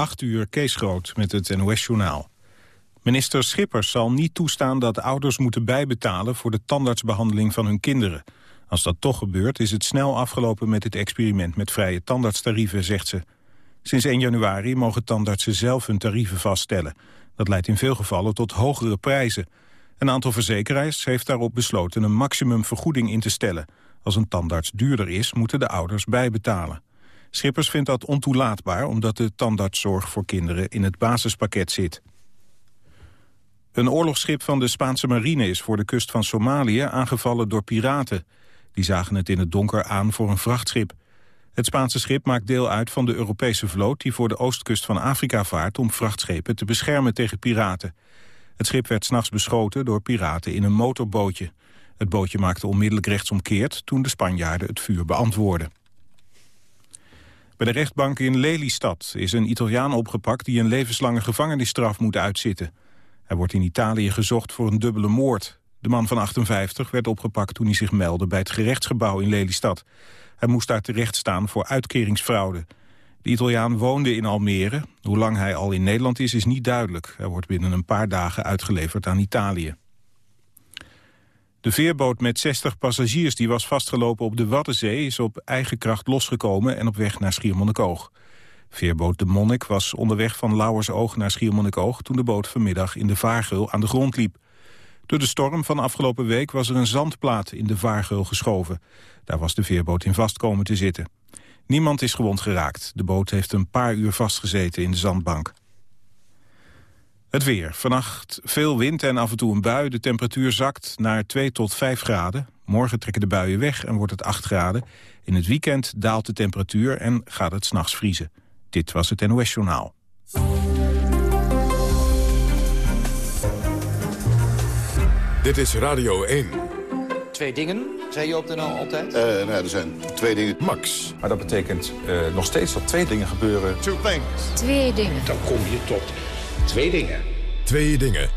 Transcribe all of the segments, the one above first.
8 uur Kees Groot met het NOS-journaal. Minister Schippers zal niet toestaan dat ouders moeten bijbetalen... voor de tandartsbehandeling van hun kinderen. Als dat toch gebeurt, is het snel afgelopen met het experiment... met vrije tandartstarieven, zegt ze. Sinds 1 januari mogen tandartsen zelf hun tarieven vaststellen. Dat leidt in veel gevallen tot hogere prijzen. Een aantal verzekeraars heeft daarop besloten een maximumvergoeding in te stellen. Als een tandarts duurder is, moeten de ouders bijbetalen. Schippers vindt dat ontoelaatbaar omdat de tandartszorg voor kinderen in het basispakket zit. Een oorlogsschip van de Spaanse marine is voor de kust van Somalië aangevallen door piraten. Die zagen het in het donker aan voor een vrachtschip. Het Spaanse schip maakt deel uit van de Europese vloot... die voor de oostkust van Afrika vaart om vrachtschepen te beschermen tegen piraten. Het schip werd s'nachts beschoten door piraten in een motorbootje. Het bootje maakte onmiddellijk rechtsomkeerd toen de Spanjaarden het vuur beantwoordden. Bij de rechtbank in Lelystad is een Italiaan opgepakt... die een levenslange gevangenisstraf moet uitzitten. Hij wordt in Italië gezocht voor een dubbele moord. De man van 58 werd opgepakt toen hij zich meldde bij het gerechtsgebouw in Lelystad. Hij moest daar terecht staan voor uitkeringsfraude. De Italiaan woonde in Almere. Hoe lang hij al in Nederland is, is niet duidelijk. Hij wordt binnen een paar dagen uitgeleverd aan Italië. De veerboot met 60 passagiers die was vastgelopen op de Waddenzee... is op eigen kracht losgekomen en op weg naar Schiermonnikoog. Veerboot De Monnik was onderweg van Lauwersoog naar Schiermonnikoog... toen de boot vanmiddag in de Vaargeul aan de grond liep. Door de storm van afgelopen week was er een zandplaat in de Vaargeul geschoven. Daar was de veerboot in vast komen te zitten. Niemand is gewond geraakt. De boot heeft een paar uur vastgezeten in de zandbank. Het weer. Vannacht veel wind en af en toe een bui. De temperatuur zakt naar 2 tot 5 graden. Morgen trekken de buien weg en wordt het 8 graden. In het weekend daalt de temperatuur en gaat het s'nachts vriezen. Dit was het NOS Journaal. Dit is Radio 1. Twee dingen, zei je op de NL altijd? Uh, nou, er zijn twee dingen. Max. Maar dat betekent uh, nog steeds dat twee dingen gebeuren. Two things. Twee dingen. Dan kom je tot twee dingen. Twee dingen.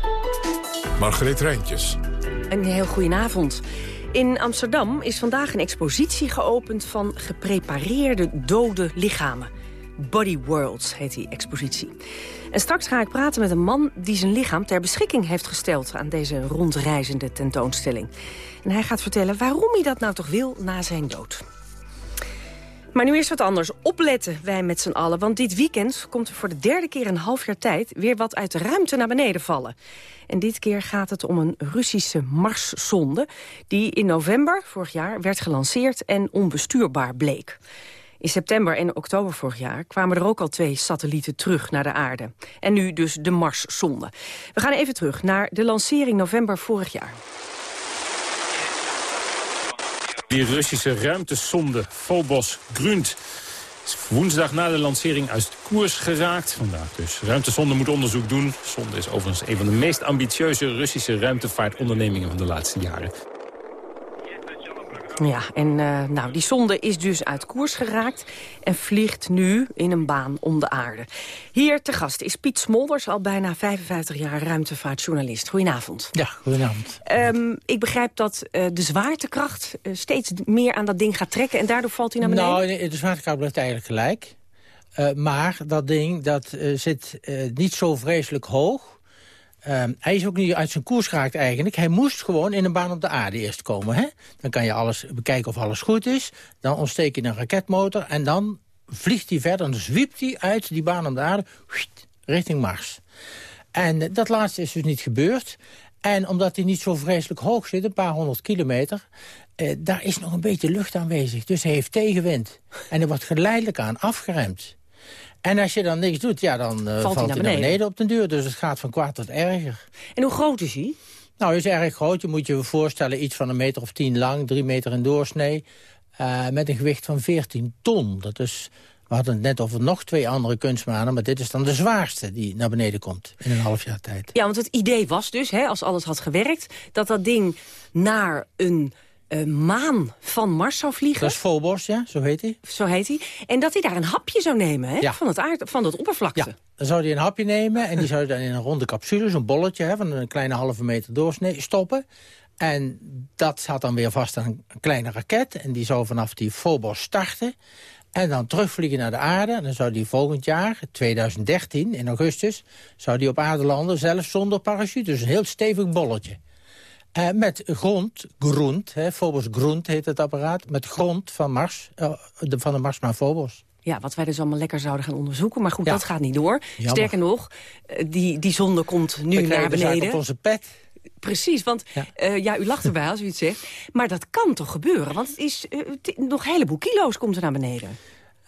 Margreet Rijntjes. Een heel goedenavond. In Amsterdam is vandaag een expositie geopend van geprepareerde dode lichamen. Body Worlds heet die expositie. En straks ga ik praten met een man die zijn lichaam ter beschikking heeft gesteld... aan deze rondreizende tentoonstelling. En hij gaat vertellen waarom hij dat nou toch wil na zijn dood. Maar nu is wat anders. Opletten wij met z'n allen. Want dit weekend komt er voor de derde keer een half jaar tijd... weer wat uit de ruimte naar beneden vallen. En dit keer gaat het om een Russische Marszonde... die in november vorig jaar werd gelanceerd en onbestuurbaar bleek. In september en oktober vorig jaar kwamen er ook al twee satellieten terug naar de aarde. En nu dus de Marszonde. We gaan even terug naar de lancering november vorig jaar. Die Russische ruimtesonde Phobos Grunt is woensdag na de lancering uit koers geraakt. Vandaag dus. Ruimtesonde moet onderzoek doen. Sonde is overigens een van de meest ambitieuze Russische ruimtevaartondernemingen van de laatste jaren. Ja, en uh, nou, die zonde is dus uit koers geraakt... en vliegt nu in een baan om de aarde. Hier te gast is Piet Smolders, al bijna 55 jaar ruimtevaartjournalist. Goedenavond. Ja, goedenavond. Um, ik begrijp dat uh, de zwaartekracht uh, steeds meer aan dat ding gaat trekken... en daardoor valt hij naar beneden? Nou, de, de zwaartekracht blijft eigenlijk gelijk. maar dat ding dat, zit niet zo vreselijk hoog... Uh, hij is ook niet uit zijn koers geraakt eigenlijk. Hij moest gewoon in een baan op de aarde eerst komen. Hè? Dan kan je alles bekijken of alles goed is. Dan ontsteek je een raketmotor en dan vliegt hij verder. Dan zwiept hij uit die baan op de aarde richting Mars. En dat laatste is dus niet gebeurd. En omdat hij niet zo vreselijk hoog zit, een paar honderd kilometer... Uh, daar is nog een beetje lucht aanwezig. Dus hij heeft tegenwind. En hij wordt geleidelijk aan afgeremd. En als je dan niks doet, ja, dan uh, valt, hij naar, beneden. beneden op de deur. Dus het gaat van kwaad tot erger. En hoe groot is hij? Nou, hij is erg groot. Je moet je voorstellen iets van een meter of tien lang, drie meter in doorsnee. Uh, met een gewicht van 14 ton. Dat is, we hadden het net over nog twee andere kunstmanen... maar dit is dan de zwaarste die naar beneden komt in een half jaar tijd. Ja, want het idee was dus, hè, als alles had gewerkt... dat dat ding naar een uh, maan van Mars zou vliegen. Dat is Phobos, ja, zo heet hij. Zo heet hij. En dat hij daar een hapje zou nemen hè, ja. van, het aard, van het oppervlakte. Ja, dan zou hij een hapje nemen en die zou dan in een ronde capsule, zo'n bolletje hè, van een kleine halve meter doorsnee, stoppen. En dat zat dan weer vast aan een kleine raket en die zou vanaf die Phobos starten. En dan terugvliegen naar de aarde. En dan zou die volgend jaar, 2013, in augustus... zou die op aarde landen, zelfs zonder parachute. Dus een heel stevig bolletje. Uh, met grond, groent, hè, Phobos groent heet het apparaat... met grond van, Mars, uh, de, van de Mars naar Phobos. Ja, wat wij dus allemaal lekker zouden gaan onderzoeken. Maar goed, dat gaat niet door. Sterker nog, die, die zonde komt nu naar beneden. op onze pet. Precies, want ja. Uh, ja. u lacht erbij als u het zegt. Maar dat kan toch gebeuren? Want het is nog een heleboel kilo's komt er naar beneden.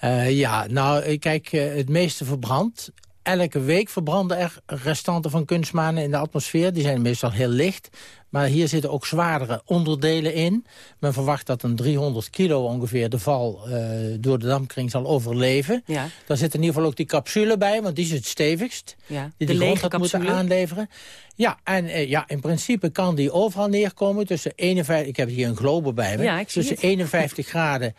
Uh, ja, nou, kijk, het meeste verbrandt. Elke week verbranden er restanten van kunstmanen in de atmosfeer. Die zijn meestal heel licht. Maar hier zitten ook zwaardere onderdelen in. Men verwacht dat een 300 kilo ongeveer de val uh, door de dampkring zal overleven. Ja. Daar zit in ieder geval ook die capsule bij, want die is het stevigst. Ja. Die de, grond had moeten aanleveren. Ja, en uh, ja, in principe kan die overal neerkomen tussen 51... Ik heb hier een globe bij me. Ja, tussen 51 graden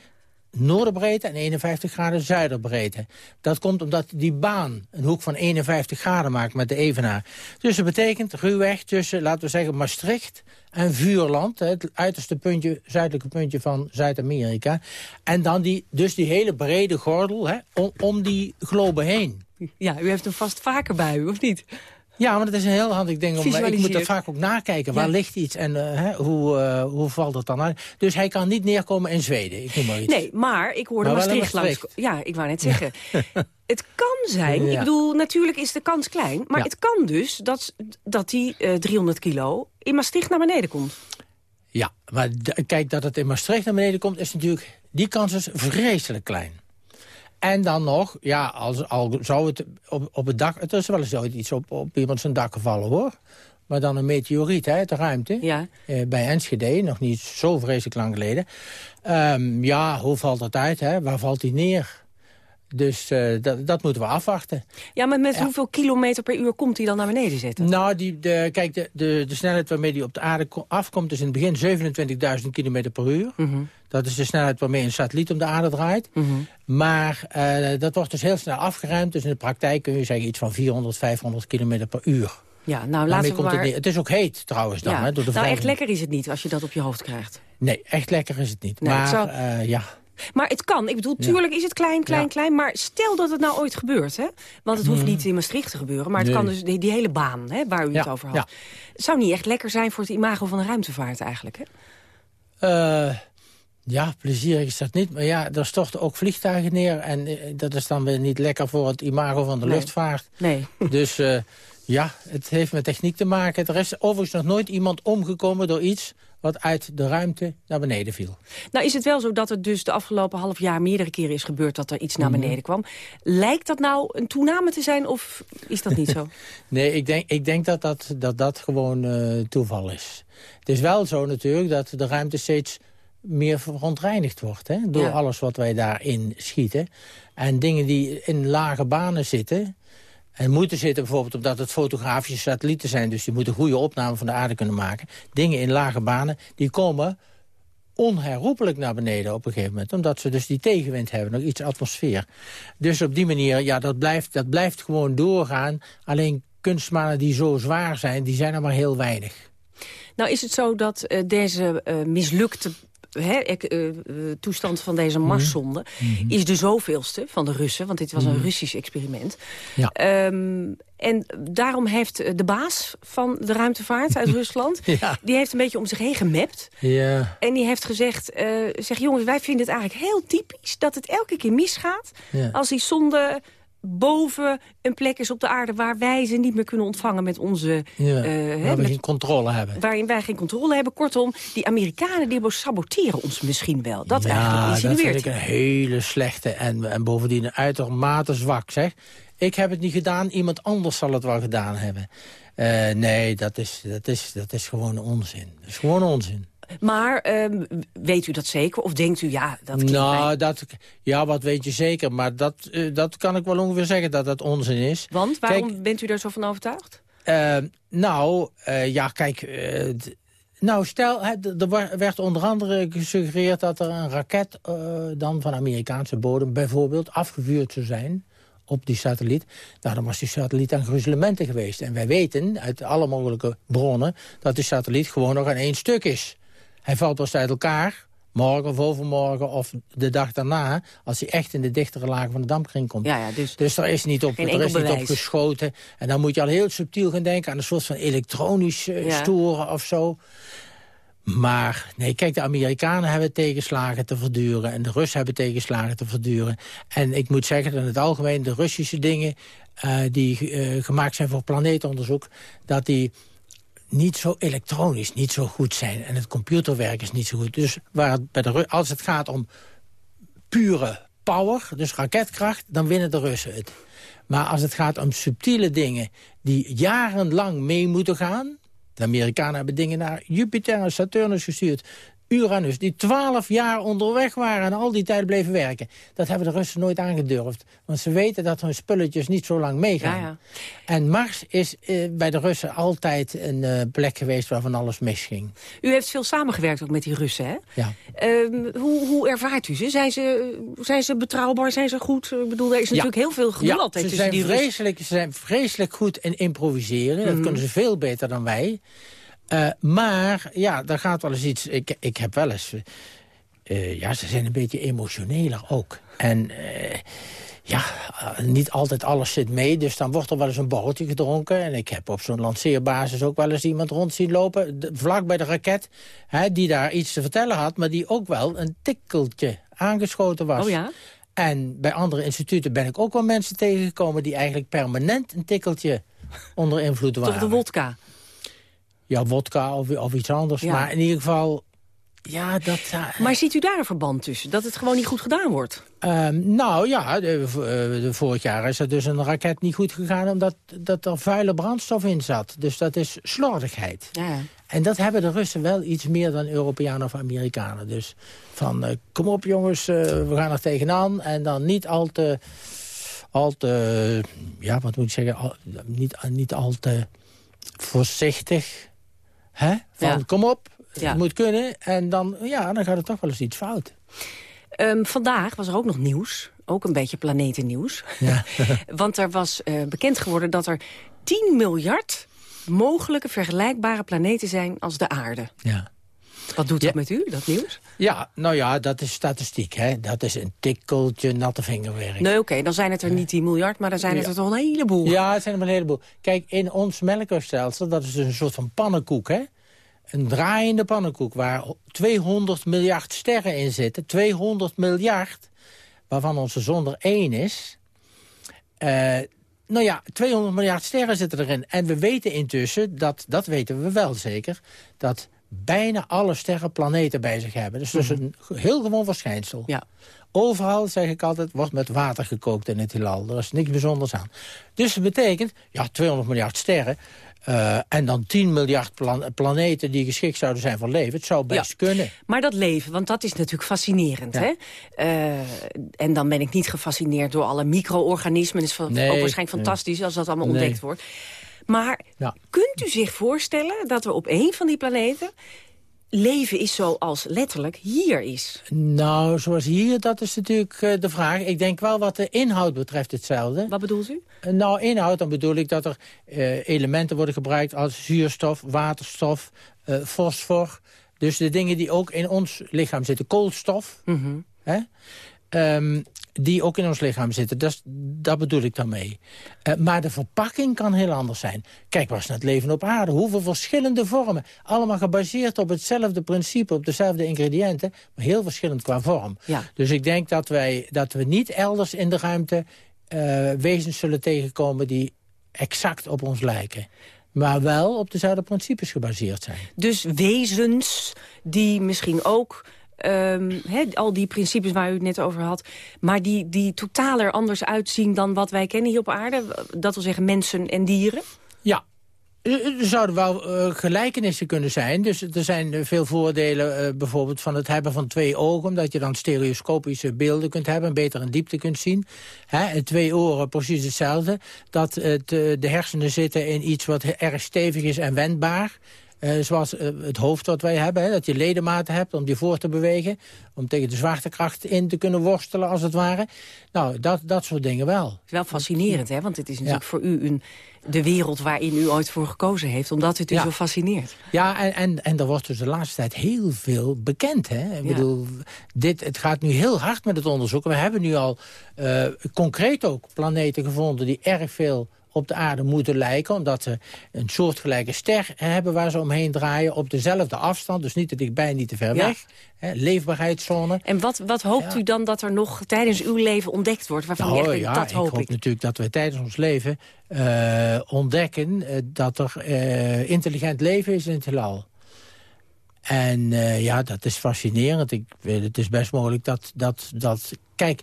noorderbreedte en 51 graden zuiderbreedte. Dat komt omdat die baan een hoek van 51 graden maakt met de Evenaar. Dus dat betekent ruwweg tussen, laten we zeggen, Maastricht en Vuurland. Het uiterste puntje, zuidelijke puntje van Zuid-Amerika. En dan die, dus die hele brede gordel hè, om, om die globe heen. Ja, u heeft hem vast vaker bij u, of niet? Ja, maar het is een heel handig ding. Om, ik moet er vaak ook nakijken. Waar ligt iets en uh, hoe, uh, hoe valt het dan uit? Dus hij kan niet neerkomen in Zweden. Ik noem maar iets. Nee, maar ik hoorde maar Maastricht langs... Ja, ik wou net zeggen. het kan zijn, ik bedoel, natuurlijk is de kans klein... maar het kan dus dat, dat die uh, eh, 300 kilo in Maastricht naar beneden komt. Ja, maar kijk, dat het in Maastricht naar beneden komt... is natuurlijk, die kans is vreselijk klein. En dan nog, ja, als, al zou het op, op het dak... Het is wel eens ooit iets op, op iemand zijn dak gevallen, hoor. Maar dan een meteoriet hè, uit de ruimte. Ja. Eh, bij Enschede, nog niet zo vreselijk lang geleden. Um, ja, hoe valt dat uit? Hè? Waar valt hij neer? Dus uh, dat, dat moeten we afwachten. Ja, maar met hoeveel kilometer per uur komt hij dan naar beneden zitten? Nou, die, de, kijk, de, de, de snelheid waarmee hij op de aarde afkomt... is in het begin 27.000 kilometer per uur. Mm Dat is de snelheid waarmee een satelliet om de aarde draait. Mm -hmm. Maar uh, dat wordt dus heel snel afgeruimd. Dus in de praktijk kun je zeggen iets van 400, 500 kilometer per uur. Ja, nou laten we maar... het, het, is ook heet trouwens dan. Ja. Hè, door de nou, echt lekker is het niet als je dat op je hoofd krijgt. Nee, echt lekker is het niet. Nee, maar zou... uh, ja... Maar het kan. Ik bedoel, tuurlijk is het klein, klein, klein. Maar stel dat het nou ooit gebeurt. Hè? Want het hoeft hmm. niet in Maastricht te gebeuren. Maar het kan dus die, die hele baan hè, waar u het over had. Het zou niet echt lekker zijn voor het imago van de ruimtevaart eigenlijk. Hè? Uh, ja, plezierig is dat niet. Maar ja, er storten ook vliegtuigen neer. En eh, dat is dan weer niet lekker voor het imago van de luchtvaart. Nee. Dus uh, ja, het heeft met techniek te maken. Er is overigens nog nooit iemand omgekomen door iets wat uit de ruimte naar beneden viel. Nou is het wel zo dat het dus de afgelopen half jaar meerdere keren is gebeurd dat er iets naar mhm. beneden kwam. Lijkt dat nou een toename te zijn of is dat niet zo? nee, ik denk, ik denk dat, dat, dat dat gewoon uh, toeval is. Het is wel zo natuurlijk dat de ruimte steeds meer verontreinigd wordt. Hè, door alles wat wij daarin schieten. En dingen die in lage banen zitten en moeten zitten bijvoorbeeld omdat het fotografische satellieten zijn... dus die moeten goede opname van de aarde kunnen maken. Dingen in lage banen, die komen onherroepelijk naar beneden op een gegeven moment. Omdat ze dus die tegenwind hebben, nog iets atmosfeer. Dus op die manier, ja, dat blijft, dat blijft gewoon doorgaan. Alleen kunstmanen die zo zwaar zijn, die zijn er maar heel weinig. Nou is het zo dat uh, deze uh, mislukte he, uh, toestand van deze mhm. Marszonde... Mhm. is de zoveelste van de Russen, want dit was een mhm. Russisch experiment. Ja. Um, en daarom heeft de baas van de ruimtevaart uit Rusland... die heeft een beetje om zich heen gemapt. Ja. En die heeft gezegd, uh, zeg jongens, wij vinden het eigenlijk heel typisch... dat het elke keer misgaat als die zonde boven een plek is op de aarde... waar wij ze niet meer kunnen ontvangen met onze... Ja, uh, waar we geen controle hebben. Waarin wij geen controle hebben. Kortom, die Amerikanen die saboteren ons misschien wel. Dat ja, eigenlijk insinueert. dat vind ik een hele slechte en, en bovendien een uitermate zwak, zeg. Ik heb het niet gedaan, iemand anders zal het wel gedaan hebben. Uh, nee, dat is, dat, is, dat is gewoon onzin. Dat is gewoon onzin. Maar uh, weet u dat zeker? Of denkt u, ja, dat Nou, dat, ja, wat weet je zeker? Maar dat, uh, dat kan ik wel ongeveer zeggen dat dat onzin is. Want, waarom bent u daar zo van overtuigd? Uh, nou, ja, kijk... nou, stel, er werd onder andere gesuggereerd dat er een raket... dan van Amerikaanse bodem bijvoorbeeld afgevuurd zou zijn op die satelliet. Nou, dan was die satelliet aan gruzelementen geweest. En wij weten uit alle mogelijke bronnen... dat die satelliet gewoon nog aan één stuk is. Hij valt pas uit elkaar morgen of overmorgen of de dag daarna... als hij echt in de dichtere lagen van de dampkring komt. Ja, ja, dus, dus er is niet op, er is niet op geschoten. En dan moet je al heel subtiel gaan denken aan een soort van elektronisch eh, Ja. storen of zo. Maar nee, kijk, de Amerikanen hebben tegenslagen te verduren... en de Russen hebben tegenslagen te verduren. En ik moet zeggen dat in het algemeen de Russische dingen... eh, die eh, gemaakt zijn voor planeetonderzoek... dat die niet zo elektronisch, niet zo goed zijn. En het computerwerk is niet zo goed. Dus waar bij de, als het gaat om pure power, dus raketkracht... dan winnen de Russen het. Maar als het gaat om subtiele dingen die jarenlang mee moeten gaan... de Amerikanen hebben dingen naar Jupiter en Saturnus gestuurd... Uranus, die twaalf jaar onderweg waren en al die tijd bleven werken. Dat hebben de Russen nooit aangedurfd. Want ze weten dat hun spulletjes niet zo lang meegaan. Ja, ja. En Mars is eh, bij de Russen altijd een eh, plek geweest waar van alles misging. U heeft veel samengewerkt ook met die Russen, hè? Ja. Ehm, hoe, hoe ervaart u ze? Zijn, ze? zijn ze betrouwbaar? Zijn ze goed? Ik bedoel, er is natuurlijk heel veel gedoe altijd ze tussen zijn, die Russen. ze zijn vreselijk goed in improviseren. Mhm. Dat kunnen ze veel beter dan wij. Eh, maar ja, daar gaat wel eens iets... Ik, ik heb wel eens... eh, ja, ze zijn een beetje emotioneler ook. En eh, ja, niet altijd alles zit mee. Dus dan wordt er wel eens een borreltje gedronken. En ik heb op zo'n lanceerbasis ook wel eens iemand rond zien lopen... vlak bij de raket, hè, die daar iets te vertellen had... maar die ook wel een tikkeltje aangeschoten was. Oh ja? En bij andere instituten ben ik ook wel mensen tegengekomen... die eigenlijk permanent een tikkeltje onder invloed waren. Toch de wodka? Ja, wodka of, of iets anders. Ja. Maar in ieder geval... Ja, dat... eh, Maar ziet u daar een verband tussen? Dat het gewoon niet goed gedaan wordt? ehm, nou ja, de, v- eh, de, vorig jaar is er dus een raket niet goed gegaan... omdat dat er vuile brandstof in zat. Dus dat is slordigheid. Ja. En dat hebben de Russen wel iets meer dan Europeanen of Amerikanen. Dus van, eh, kom op jongens, eh, we gaan er tegenaan. En dan niet al te, al te ja, wat moet ik zeggen, al- niet, niet al te voorzichtig. Hè? Van, Ja. kom op, Ja. het moet kunnen. En dan, ja, dan gaat er toch wel eens iets fout. Ehm, vandaag was er ook nog nieuws. Ook een beetje planetennieuws. Ja. Want er was eh, bekend geworden dat er 10 miljard mogelijke vergelijkbare planeten zijn als de aarde. ja. Wat doet dat met u, dat nieuws? Ja, nou ja, dat is statistiek. Hè? Dat is een tikkeltje natte vingerwerk. Nee, oké, dan zijn het er niet 10 miljard, maar dan zijn het Ja. er toch een heleboel. Ja, het zijn er een heleboel. Kijk, in ons melkstelsel, dat is dus een soort van pannenkoek, hè? Een draaiende pannenkoek waar 200 miljard sterren in zitten. 200 miljard, waarvan onze zon er één is. Eh, nou ja, 200 miljard sterren zitten erin. En we weten intussen, dat, dat weten we wel zeker... dat bijna alle sterren planeten bij zich hebben. Dus dat is een heel gewoon verschijnsel. Ja. Overal, zeg ik altijd, wordt met water gekookt in het heelal. Er is niks bijzonders aan. Dus dat betekent, ja, 200 miljard sterren... eh, en dan 10 miljard plan- planeten die geschikt zouden zijn voor leven. Het zou best Ja. kunnen. Maar dat leven, want dat is natuurlijk fascinerend. Ja. Hè? Eh, en dan ben ik niet gefascineerd door alle micro-organismen. Het is Nee, ook waarschijnlijk nee. fantastisch als dat allemaal Nee. ontdekt wordt. Maar Ja. kunt u zich voorstellen dat er op één van die planeten... leven is zoals letterlijk hier is? Nou, zoals hier, dat is natuurlijk eh, de vraag. Ik denk wel wat de inhoud betreft hetzelfde. Wat bedoelt u? Eh, Nou, inhoud, dan bedoel ik dat er eh, elementen worden gebruikt als zuurstof, waterstof, fosfor. Dus de dingen die ook in ons lichaam zitten. Koolstof, hè? Ehm, die ook in ons lichaam zitten. Dat, dat bedoel ik daarmee. Eh, maar de verpakking kan heel anders zijn. Kijk maar eens naar het leven op aarde. Hoeveel verschillende vormen. Allemaal gebaseerd op hetzelfde principe, op dezelfde ingrediënten. Maar heel verschillend qua vorm. Ja. Dus ik denk dat, wij, dat we niet elders in de ruimte eh, wezens zullen tegenkomen die exact op ons lijken. Maar wel op dezelfde principes gebaseerd zijn. Dus wezens die misschien ook... ehm, al die principes waar u het net over had... maar die, die totaal er anders uitzien dan wat wij kennen hier op aarde. Dat wil zeggen mensen en dieren. Ja. Er zouden wel eh, gelijkenissen kunnen zijn. Dus er zijn eh, veel voordelen eh, bijvoorbeeld van het hebben van twee ogen... omdat je dan stereoscopische beelden kunt hebben... en beter een diepte kunt zien. Hè, en twee oren precies hetzelfde. Dat de hersenen zitten in iets wat erg stevig is en wendbaar. Eh, zoals eh, het hoofd wat wij hebben, hè, dat je ledematen hebt om die voor te bewegen. Om tegen de zwaartekracht in te kunnen worstelen, als het ware. Nou, dat, dat soort dingen wel. Het is wel fascinerend, hè? Want het is natuurlijk voor u een, de wereld waarin u ooit voor gekozen heeft. Omdat het u Ja. zo fascineert. Ja, en, en, en er wordt dus de laatste tijd heel veel bekend. Hè? Ik Ja. bedoel, dit, het gaat nu heel hard met het onderzoek. We hebben nu al eh, concreet ook planeten gevonden... die erg veel op de aarde moeten lijken... omdat ze een soortgelijke ster hebben waar ze omheen draaien... op dezelfde afstand, dus niet te dichtbij, niet te ver Ja. weg. Hè, leefbaarheidszone. En wat, wat hoopt Ja. u dan dat er nog tijdens uw leven ontdekt wordt? Waarvan Nou denkt, ja, dat ik hoop hoop ik. natuurlijk dat we tijdens ons leven eh, ontdekken... eh, dat er eh, intelligent leven is in het heelal. En ja, dat is fascinerend. Ik weet, het is best mogelijk dat, dat, dat... Kijk,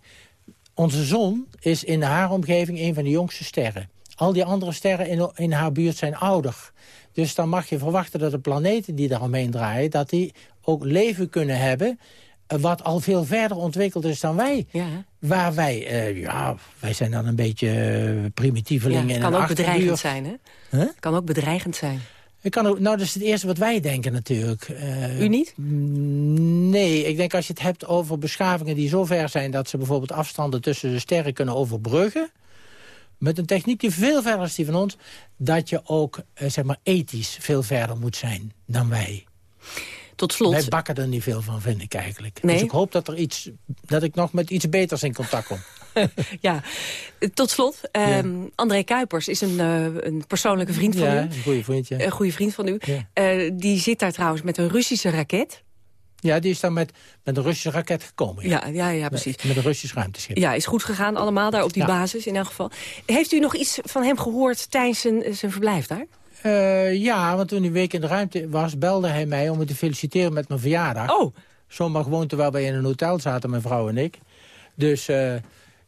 onze zon is in haar omgeving een van de jongste sterren. Al die andere sterren in, in haar buurt zijn ouder. Dus dan mag je verwachten dat de planeten die daaromheen draaien... dat die ook leven kunnen hebben... eh, wat al veel verder ontwikkeld is dan wij. Ja, Waar wij, eh, ja, wij zijn dan een beetje eh, primitievelingen ja, in kan een ook bedreigend zijn, hè? Huh? Kan ook bedreigend zijn. Het kan ook, nou, dat is het eerste wat wij denken natuurlijk. U niet? mm, Nee, ik denk als je het hebt over beschavingen die zo ver zijn... dat ze bijvoorbeeld afstanden tussen de sterren kunnen overbruggen... met een techniek die veel verder is die van ons... dat je ook, eh, zeg maar, ethisch veel verder moet zijn dan wij. Tot slot, Wij bakken er niet veel van, vind ik eigenlijk. Nee? Dus ik hoop dat, er iets, dat ik nog met iets beters in contact kom. ja. Tot slot ehm, André Kuipers is een, eh, een persoonlijke vriend van ja, u. een goede vriendje. Een goede vriend van u. Ja. Eh, die zit daar trouwens met een Russische raket. Ja, die is dan met, met een Russische raket gekomen. Ja, ja, ja, precies. Met een Russisch ruimteschip. Ja, is goed gegaan allemaal daar op die Ja. basis in elk geval. Heeft u nog iets van hem gehoord tijdens zijn, zijn verblijf daar? Eh, ja, want toen hij een week in de ruimte was, belde hij mij om me te feliciteren met mijn verjaardag. Oh, Zomaar gewoon terwijl wij in een hotel zaten, mijn vrouw en ik. Dus eh,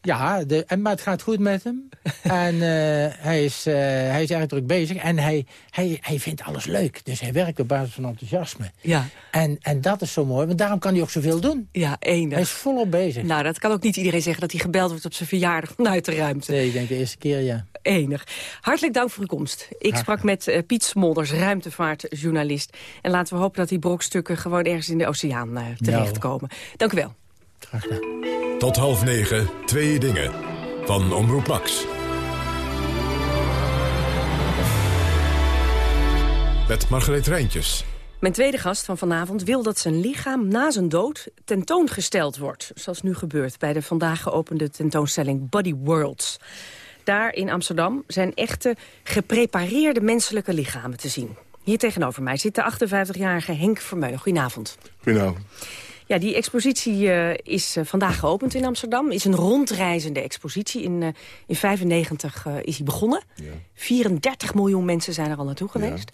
ja, de, en, maar het gaat goed met hem. en eh, hij, is, eh, hij is erg druk bezig. En hij, hij, hij vindt alles leuk. Dus hij werkt op basis van enthousiasme. ja, En, en dat is zo mooi, want daarom kan hij ook zoveel doen. ja, Hij is enig. volop bezig. Nou, dat kan ook niet iedereen zeggen dat hij gebeld wordt op zijn verjaardag vanuit de ruimte. Nee, ik denk de eerste keer, ja. Enig. Hartelijk dank voor uw komst. Ik sprak met eh, Piet Smolders, ruimtevaartjournalist. En laten we hopen dat die brokstukken gewoon ergens in de oceaan eh, terechtkomen. Dank u wel. Graag gedaan. Tot half negen, twee dingen. Van Omroep Max. Met Margreet Rijntjes. Mijn tweede gast van vanavond wil dat zijn lichaam na zijn dood tentoongesteld wordt. Zoals nu gebeurt bij de vandaag geopende tentoonstelling Body Worlds. Daar in Amsterdam zijn echte geprepareerde menselijke lichamen te zien. Hier tegenover mij zit de 58-jarige Henk Vermeulen. Goedenavond. Goedenavond. Ja, die expositie eh, is eh, vandaag geopend in Amsterdam. Is een rondreizende expositie. In, eh, in 95 eh, is hij begonnen. 34 miljoen mensen zijn er al naartoe geweest.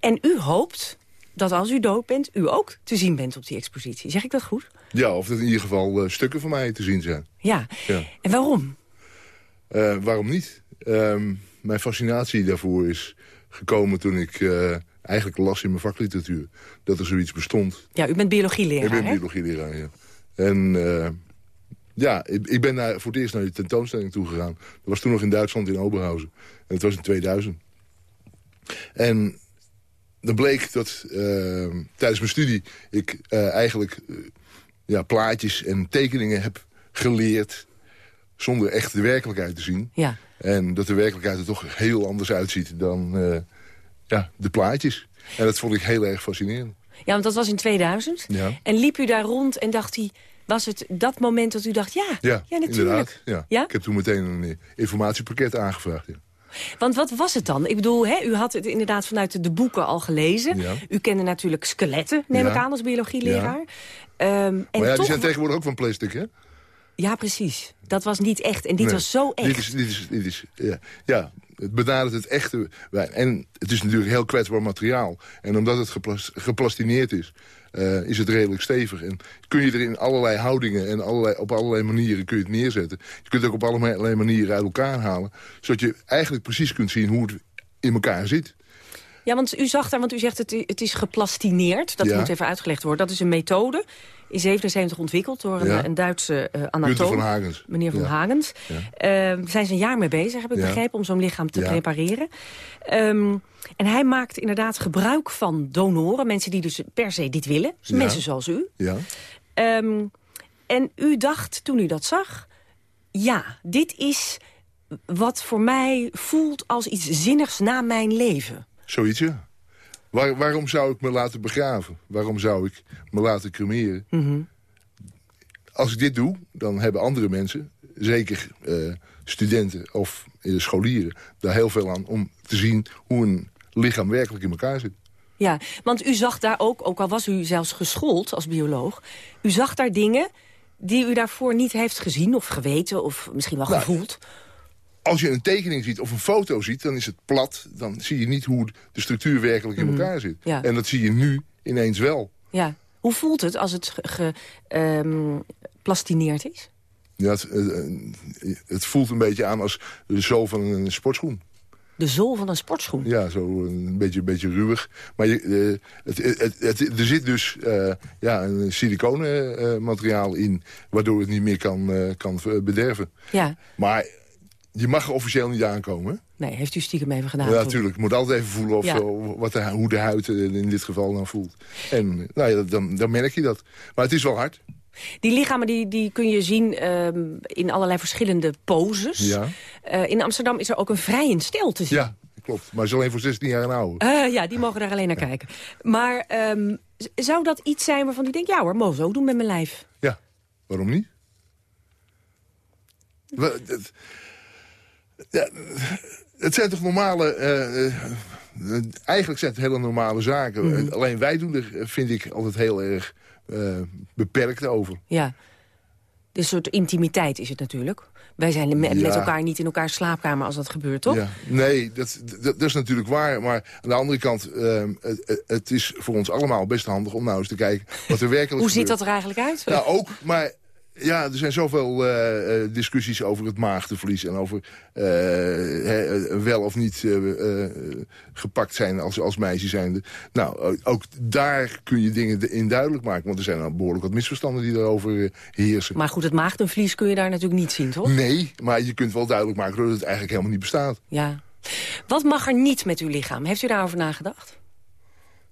En u hoopt dat als u dood bent, u ook te zien bent op die expositie. Zeg ik dat goed? Ja, of dat in ieder geval stukken van mij te zien zijn. Ja. Ja. En waarom? Waarom niet? Ehm, mijn fascinatie daarvoor is gekomen toen ik eigenlijk las in mijn vakliteratuur... dat er zoiets bestond. Ja, u bent biologieleraar, ik ben biologieleraar, ja. En eh, ja, ik, ik ben daar voor het eerst naar die tentoonstelling toe gegaan. Dat was toen nog in Duitsland, in Oberhausen. En het was in 2000. En dan bleek dat eh, tijdens mijn studie ik eh, eigenlijk ja, plaatjes en tekeningen heb geleerd... zonder echt de werkelijkheid te zien. Ja. En dat de werkelijkheid er toch heel anders uitziet dan ja, de plaatjes. En dat vond ik heel erg fascinerend. ja, want dat was in 2000. Ja. En liep u daar rond en dacht hij... Was het dat moment dat u dacht, ja, Ja, ja, natuurlijk. inderdaad. Ja. Ja? Ik heb toen meteen een eh, informatiepakket aangevraagd. Ja. Want wat was het dan? Ik bedoel, hè, u had het inderdaad vanuit de boeken al gelezen. Ja. U kende natuurlijk skeletten, neem Ja. ik aan, als biologieleraar. Ehm, en Maar ja, toch die zijn tegenwoordig ook van plastic, hè? Ja, precies. Dat was niet echt. En dit Nee. was zo echt. Dit is, dit is, dit is, ja, ja, het benadert het echte wijn. En het is natuurlijk heel kwetsbaar materiaal. En omdat het geplas, geplastineerd is, eh, is het redelijk stevig. En kun je er in allerlei houdingen en allerlei, op allerlei manieren kun je het neerzetten. Je kunt het ook op allerlei manieren uit elkaar halen. Zodat je eigenlijk precies kunt zien hoe het in elkaar zit. Ja, want u zag daar, want u zegt het, het is geplastineerd. Dat Ja. moet even uitgelegd worden. Dat is een methode, in 77 ontwikkeld door een, Ja. een Duitse uh, anatoom. van Hagens. Meneer Van Ja. Hagens. Ja. Eh, zijn ze een jaar mee bezig, heb ik begrepen, om zo'n lichaam te prepareren. Ehm, en hij maakt inderdaad gebruik van donoren. Mensen die dus per se dit willen. Dus. Mensen zoals u. Ja. Ehm, en u dacht, toen u dat zag... ja, dit is wat voor mij voelt als iets zinnigs na mijn leven. Zoiets, ja. Waar- waarom zou ik me laten begraven? Waarom zou ik me laten cremeren? Mhm. Als ik dit doe, dan hebben andere mensen... zeker eh, studenten of scholieren... daar heel veel aan om te zien hoe een lichaam werkelijk in elkaar zit. Ja, want u zag daar ook, ook al was u zelfs geschoold als bioloog... u zag daar dingen die u daarvoor niet heeft gezien of geweten... of misschien wel Nou, gevoeld. Als je een tekening ziet of een foto ziet, dan is het plat. Dan zie je niet hoe de structuur werkelijk in elkaar zit. Mhm. Ja. En dat zie je nu ineens wel. Ja. Hoe voelt het als het geplastineerd is? Ja, het, eh, eh, het voelt een beetje aan als de zool van een sportschoen. De zool van een sportschoen. Ja, zo een beetje, een beetje ruwig. Maar je, eh, het, het, er zit dus eh, ja, een siliconen eh, materiaal in... waardoor het niet meer kan, eh, kan bederven. Ja. Maar je mag er officieel niet aankomen. Nee, heeft u stiekem even gedaan. Ja, natuurlijk. Je moet altijd even voelen of, Ja. wat de, hoe de huid in dit geval nou voelt. En nou ja, dan, dan merk je dat. Maar het is wel hard. Die lichamen die, die kun je zien ehm, in allerlei verschillende poses. Ja, Eh, in Amsterdam is er ook een vrije stijl te zien. ja klopt. Maar is alleen voor 16 jaar en ouder. Eh, ja, die mogen daar alleen naar kijken. Maar ehm, zou dat iets zijn waarvan u denkt... ja hoor, mogen ze ook doen met mijn lijf? Ja, waarom niet? Ja, het zijn toch normale... eh, eh, eigenlijk zijn het hele normale zaken. Alleen wij doen er, vind ik, altijd heel erg eh, beperkt over. Ja. Een soort intimiteit is het natuurlijk. Wij zijn met, Ja. met elkaar niet in elkaars slaapkamer als dat gebeurt, toch? Ja, nee, dat, dat, dat is natuurlijk waar. Maar aan de andere kant, ehm, het, is voor ons allemaal best handig om nou eens te kijken wat er werkelijk Hoe ziet dat er eigenlijk uit? Nou, ook, maar ja, er zijn zoveel eh, eh, discussies over het maagdenvlies... en over eh, wel of niet eh, gepakt zijn als, als meisje zijnde. Nou, ook- daar kun je dingen in duidelijk maken. Want er zijn al behoorlijk wat misverstanden die daarover heersen. Maar goed, het maagdenvlies kun je daar natuurlijk niet zien, toch? Nee, maar je kunt wel duidelijk maken dat het eigenlijk helemaal niet bestaat. Ja. Wat mag er niet met uw lichaam? Heeft u daarover nagedacht?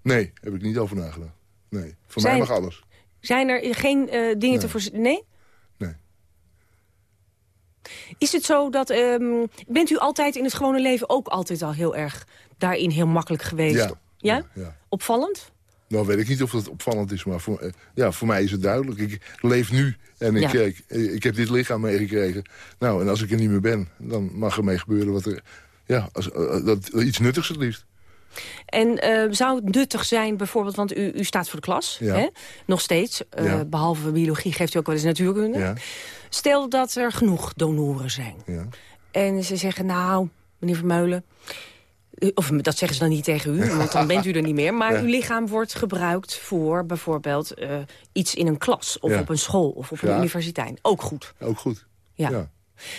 Nee, heb ik niet over nagedacht. Nee, voor Zijn- mij mag alles. Zijn er geen dingen te voorzien? Nee. Is het zo dat... ehm, bent u altijd in het gewone leven ook altijd al heel erg daarin heel makkelijk geweest? Ja. Ja? ja. Opvallend? Nou weet ik niet of dat opvallend is, maar voor, eh, ja, voor mij is het duidelijk. Ik leef nu en ik, Ja. eh, ik, ik heb dit lichaam meegekregen. Nou, en als ik er niet meer ben, dan mag er mee gebeuren wat er... Ja, als, eh, dat, iets nuttigs het liefst. En eh, zou het nuttig zijn bijvoorbeeld, want u, u staat voor de klas, Ja. hè? nog steeds. eh, Ja. Behalve biologie geeft u ook wel eens natuurkunde. Ja, Stel dat er genoeg donoren zijn. ja. En ze zeggen, nou, meneer Vermeulen... Of dat zeggen ze dan niet tegen u, want dan bent u er niet meer. Maar uw lichaam wordt gebruikt voor bijvoorbeeld eh, iets in een klas... of op een school of op een universiteit. Ook goed. Ook goed. Ja.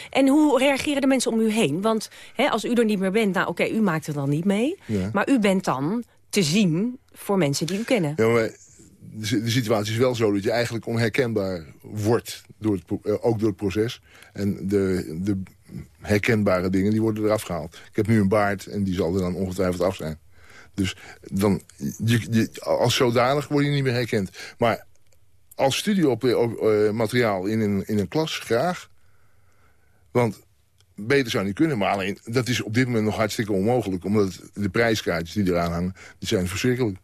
En hoe reageren de mensen om u heen? Want hè, als u er niet meer bent, nou oké, u maakt er dan niet mee. Ja. Maar u bent dan te zien voor mensen die u kennen. Ja, maar de, si- de situatie is wel zo dat je eigenlijk onherkenbaar wordt, door het, eh, ook door het proces. En de, de herkenbare dingen, die worden eraf gehaald. Ik heb nu een baard en die zal er dan ongetwijfeld af zijn. Dus dan, je, je, als zodanig word je niet meer herkend. Maar als studiemateriaal in een, in een klas, graag. Want beter zou niet kunnen. Maar alleen, dat is op dit moment nog hartstikke onmogelijk. Omdat de prijskaartjes die eraan hangen, die zijn verschrikkelijk.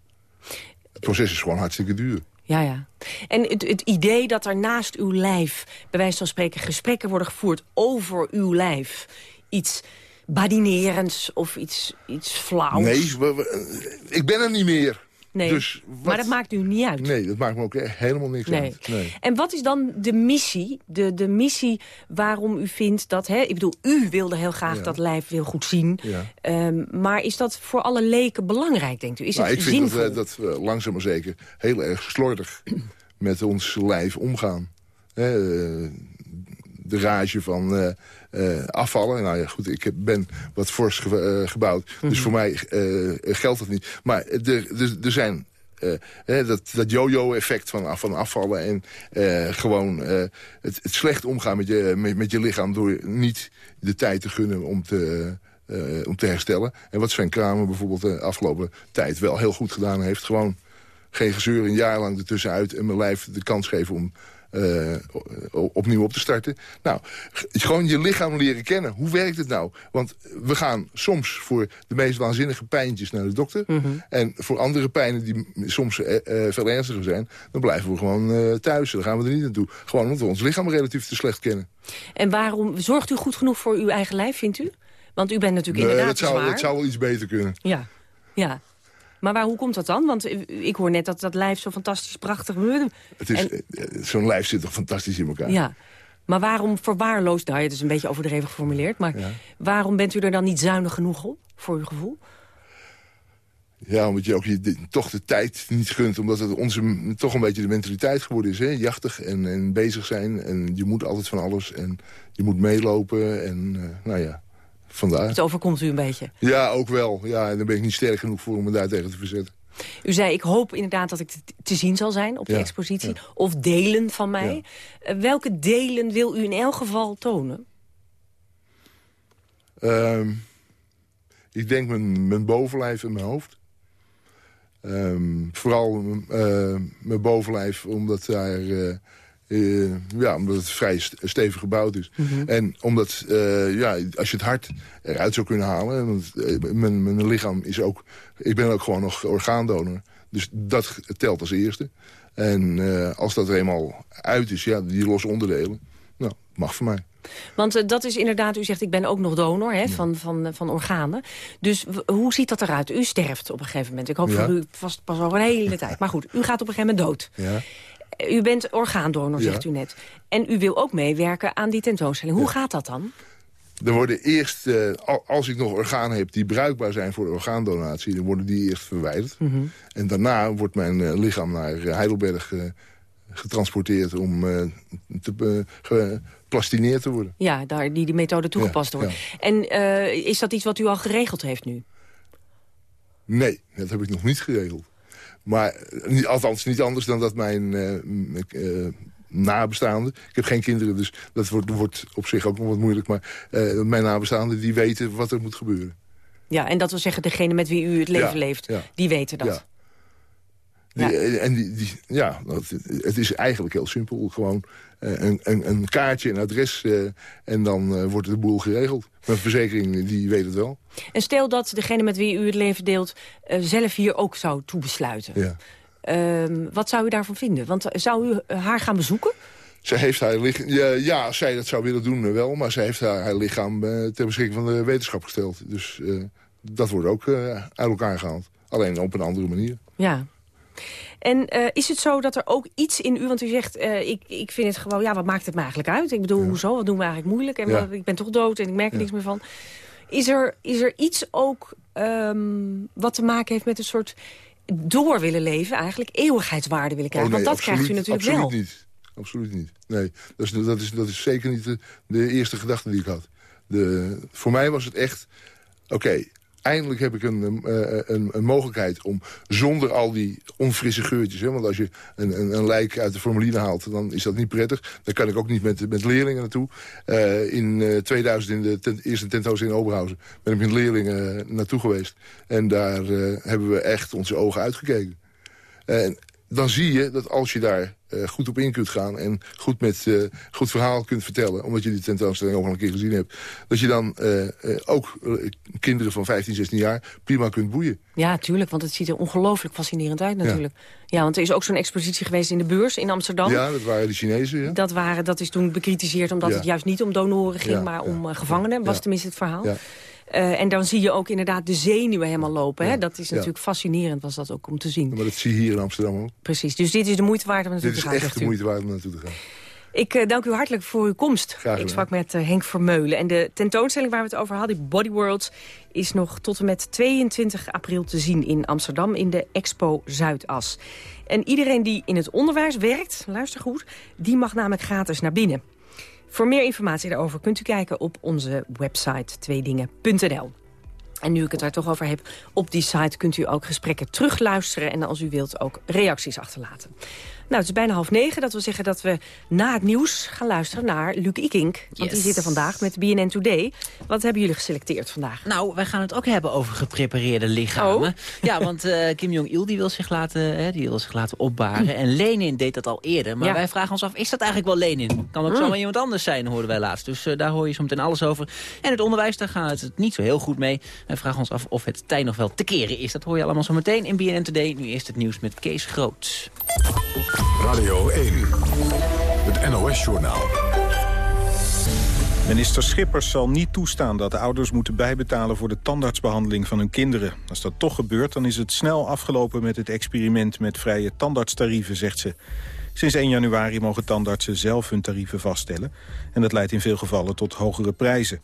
Het proces is gewoon hartstikke duur. Ja, ja. En het, het idee dat er naast uw lijf, bij wijze van spreken, gesprekken worden gevoerd over uw lijf. Iets badinerends of iets, iets flauws. Nee, we- we- ik ben er niet meer. Nee, Dus wat- maar dat maakt u niet uit. Nee, dat maakt me ook helemaal niks Nee. uit. Nee. En wat is dan de missie, de, de missie waarom u vindt dat... Hè, ik bedoel, u wilde heel graag Ja. dat lijf heel goed zien. Ja. Ehm, maar is dat voor alle leken belangrijk, denkt u? Is Nou, het ik vind dat, we- dat we langzaam maar zeker heel erg slordig met ons lijf omgaan. Eh, de rage van eh, eh, afvallen. Nou ja, goed, ik ben wat fors ge- eh, gebouwd. Dus voor mij geldt dat niet. Maar er, zijn... hè, dat, dat yo-yo-effect van, van afvallen en gewoon het, het slecht omgaan met je, met, met je lichaam... door niet de tijd te gunnen om te, om te herstellen. En wat Sven Kramer bijvoorbeeld de afgelopen tijd wel heel goed gedaan heeft. Gewoon geen gezeur een jaar lang ertussenuit... en mijn lijf de kans geven om eh, opnieuw op te starten. Nou, gewoon je lichaam leren kennen. Hoe werkt het nou? Want we gaan soms voor de meest waanzinnige pijntjes naar de dokter. En voor andere pijnen die soms eh, eh, veel ernstiger zijn... dan blijven we gewoon thuis. Dan gaan we er niet naartoe. Gewoon omdat we ons lichaam relatief te slecht kennen. En waarom zorgt u goed genoeg voor uw eigen lijf, vindt u? Want u bent natuurlijk Nee, inderdaad dat, zou, zwaar. dat zou wel iets beter kunnen. Ja, ja. Maar waar, hoe komt dat dan? Want u- ik hoor net dat dat lijf zo fantastisch prachtig... En- eh, Zo'n lijf zit toch fantastisch in elkaar. Ja. Maar waarom verwaarloost... Nou, het is een beetje overdreven geformuleerd... maar Ja. waarom bent u er dan niet zuinig genoeg op, voor uw gevoel? Ja, omdat je ook je, de- toch de tijd niet gunt. Omdat het onze toch een beetje de mentaliteit geworden is. Hè? Jachtig en, en bezig zijn. En je moet altijd van alles. En je moet meelopen. En eh, nou ja, vandaar. Het overkomt u een beetje. Ja, ook wel. Ja, en dan ben ik niet sterk genoeg voor om me daar tegen te verzetten. U zei, ik hoop inderdaad dat ik te- zien zal zijn op de Ja, expositie. ja. Of delen van mij. Eh, welke delen wil u in elk geval tonen? Ehm, ik denk mijn, mijn bovenlijf en mijn hoofd. Ehm, vooral eh, mijn bovenlijf, omdat, daar, eh, eh, ja, omdat het vrij st- stevig gebouwd is. En omdat, eh, ja, als je het hart eruit zou kunnen halen... Want, eh, mijn, mijn lichaam is ook... Ik ben ook gewoon nog orgaandonor. Dus dat telt als eerste. En als dat er eenmaal uit is, ja, die losse onderdelen... Nou, mag voor mij. Want dat is inderdaad, u zegt ik ben ook nog donor hè, van, van, van organen. Dus hoe ziet dat eruit? U sterft op een gegeven moment. Ik hoop Ja. voor u vast pas over een hele tijd. Maar goed, u gaat op een gegeven moment dood. Ja. U bent orgaandonor, Ja. zegt u net. En u wil ook meewerken aan die tentoonstelling. Hoe gaat dat dan? Er worden eerst, eh, al- als ik nog organen heb die bruikbaar zijn voor orgaandonatie... dan worden die eerst verwijderd. En daarna wordt mijn eh, lichaam naar eh, Heidelberg getransporteerd... om te, geplastineerd te worden. Ja, daar die, die methode toegepast Ja, wordt. En is dat iets wat u al geregeld heeft nu? Nee, dat heb ik nog niet geregeld. Maar eh, niet, althans niet anders dan dat mijn eh, eh, nabestaanden... Ik heb geen kinderen, dus dat wordt, wordt op zich ook nog wat moeilijk. Maar eh, mijn nabestaanden die weten wat er moet gebeuren. Ja, en dat wil zeggen, degene met wie u het leven Ja, leeft, ja. die weten dat. Ja. Die, En die, die, ja, dat- het is eigenlijk heel simpel. Gewoon eh, een, een, een kaartje, een adres eh, en dan eh, wordt de boel geregeld. Mijn verzekering die weet het wel. En stel dat degene met wie u het leven deelt... eh, zelf hier ook zou toebesluiten. Ja. Ehm, wat zou u daarvan vinden? Want eh, zou u eh, haar gaan bezoeken? Zij heeft haar lichaam, ja, ja, zij dat zou willen doen, eh, wel. Maar zij heeft haar, haar lichaam eh, ter beschikking van de wetenschap gesteld. Dus eh, dat wordt ook eh, uit elkaar gehaald. Alleen op een andere manier. Ja. En eh, is het zo dat er ook iets in u... want u zegt, eh, ik, ik vind het gewoon... ja, wat maakt het me eigenlijk uit? Ik bedoel, hoezo? Wat doen we eigenlijk moeilijk? En Ja. ik ben toch dood en ik merk er niks meer van. Is er, is er iets ook ehm, wat te maken heeft met een soort... door willen leven eigenlijk? Eeuwigheidswaarde willen krijgen? Oh, nee, want dat krijgt u natuurlijk absoluut wel. Niet. Absoluut niet. Nee, dat is, dat is, dat is zeker niet de, de eerste gedachte die ik had. De, voor mij was het echt... Oké, eindelijk heb ik een, eh, een, een mogelijkheid om zonder al die onfrisse geurtjes... Hè, want als je een, een, een lijk uit de formuline haalt, dan is dat niet prettig. Daar kan ik ook niet met, met leerlingen naartoe. Eh, in eh, 2000, in de eerste tentoonstelling in Oberhausen... ben ik met leerlingen eh, naartoe geweest. En daar eh, hebben we echt onze ogen uitgekeken. En dan zie je dat als je daar eh, goed op in kunt gaan... en goed met eh, goed verhaal kunt vertellen... omdat je die tentoonstelling ook al een keer gezien hebt... dat je dan eh, ook kinderen van 15, 16 jaar prima kunt boeien. Ja, tuurlijk, want het ziet er ongelooflijk fascinerend uit natuurlijk. Ja. want er is ook zo'n expositie geweest in de beurs in Amsterdam. Ja, dat waren de Chinezen, ja. Dat, waren, dat is toen bekritiseerd omdat Ja. het juist niet om donoren ging... Maar om gevangenen, was tenminste het verhaal. Ja. Eh, en dan zie je ook inderdaad de zenuwen helemaal lopen. Hè? Ja. Dat is Ja. natuurlijk fascinerend, was dat ook om te zien. Maar dat zie je hier in Amsterdam ook. Precies, dus dit is de moeite waard om naartoe Dit te is gaan, echt zegt de u. moeite waard om naartoe te gaan. Ik eh, dank u hartelijk voor uw komst. Ik sprak met eh, Henk Vermeulen. En de tentoonstelling waar we het over hadden, Body Worlds... is nog tot en met 22 april te zien in Amsterdam... in de Expo Zuidas. En iedereen die in het onderwijs werkt, luister goed... die mag namelijk gratis naar binnen. Voor meer informatie daarover kunt u kijken op onze website tweedingen.nl. En nu ik het daar toch over heb, op die site kunt u ook gesprekken terugluisteren... en als u wilt ook reacties achterlaten. Nou, het is bijna half negen. Dat wil zeggen dat we na het nieuws gaan luisteren naar Luc Ikink. Want die zit er vandaag met BNN Today. Wat hebben jullie geselecteerd vandaag? Nou, wij gaan het ook hebben over geprepareerde lichamen. Oh. Ja, want uh, Kim Jong-il die wil, zich laten, hè, die wil zich laten opbaren. En Lenin deed dat al eerder. Maar Ja. wij vragen ons af, is dat eigenlijk wel Lenin? Kan ook Mm. zomaar iemand anders zijn, hoorden wij laatst. Dus uh, daar hoor je zo meteen alles over. En het onderwijs, daar gaat het niet zo heel goed mee. Wij vragen ons af of het tij nog wel te keren is. Dat hoor je allemaal zo meteen in BNN Today. Nu eerst het nieuws met Kees Groot. Radio 1. Het NOS-journaal. Minister Schippers zal niet toestaan dat de ouders moeten bijbetalen voor de tandartsbehandeling van hun kinderen. Als dat toch gebeurt, dan is het snel afgelopen met het experiment met vrije tandartstarieven, zegt ze. Sinds 1 januari mogen tandartsen zelf hun tarieven vaststellen. En dat leidt in veel gevallen tot hogere prijzen.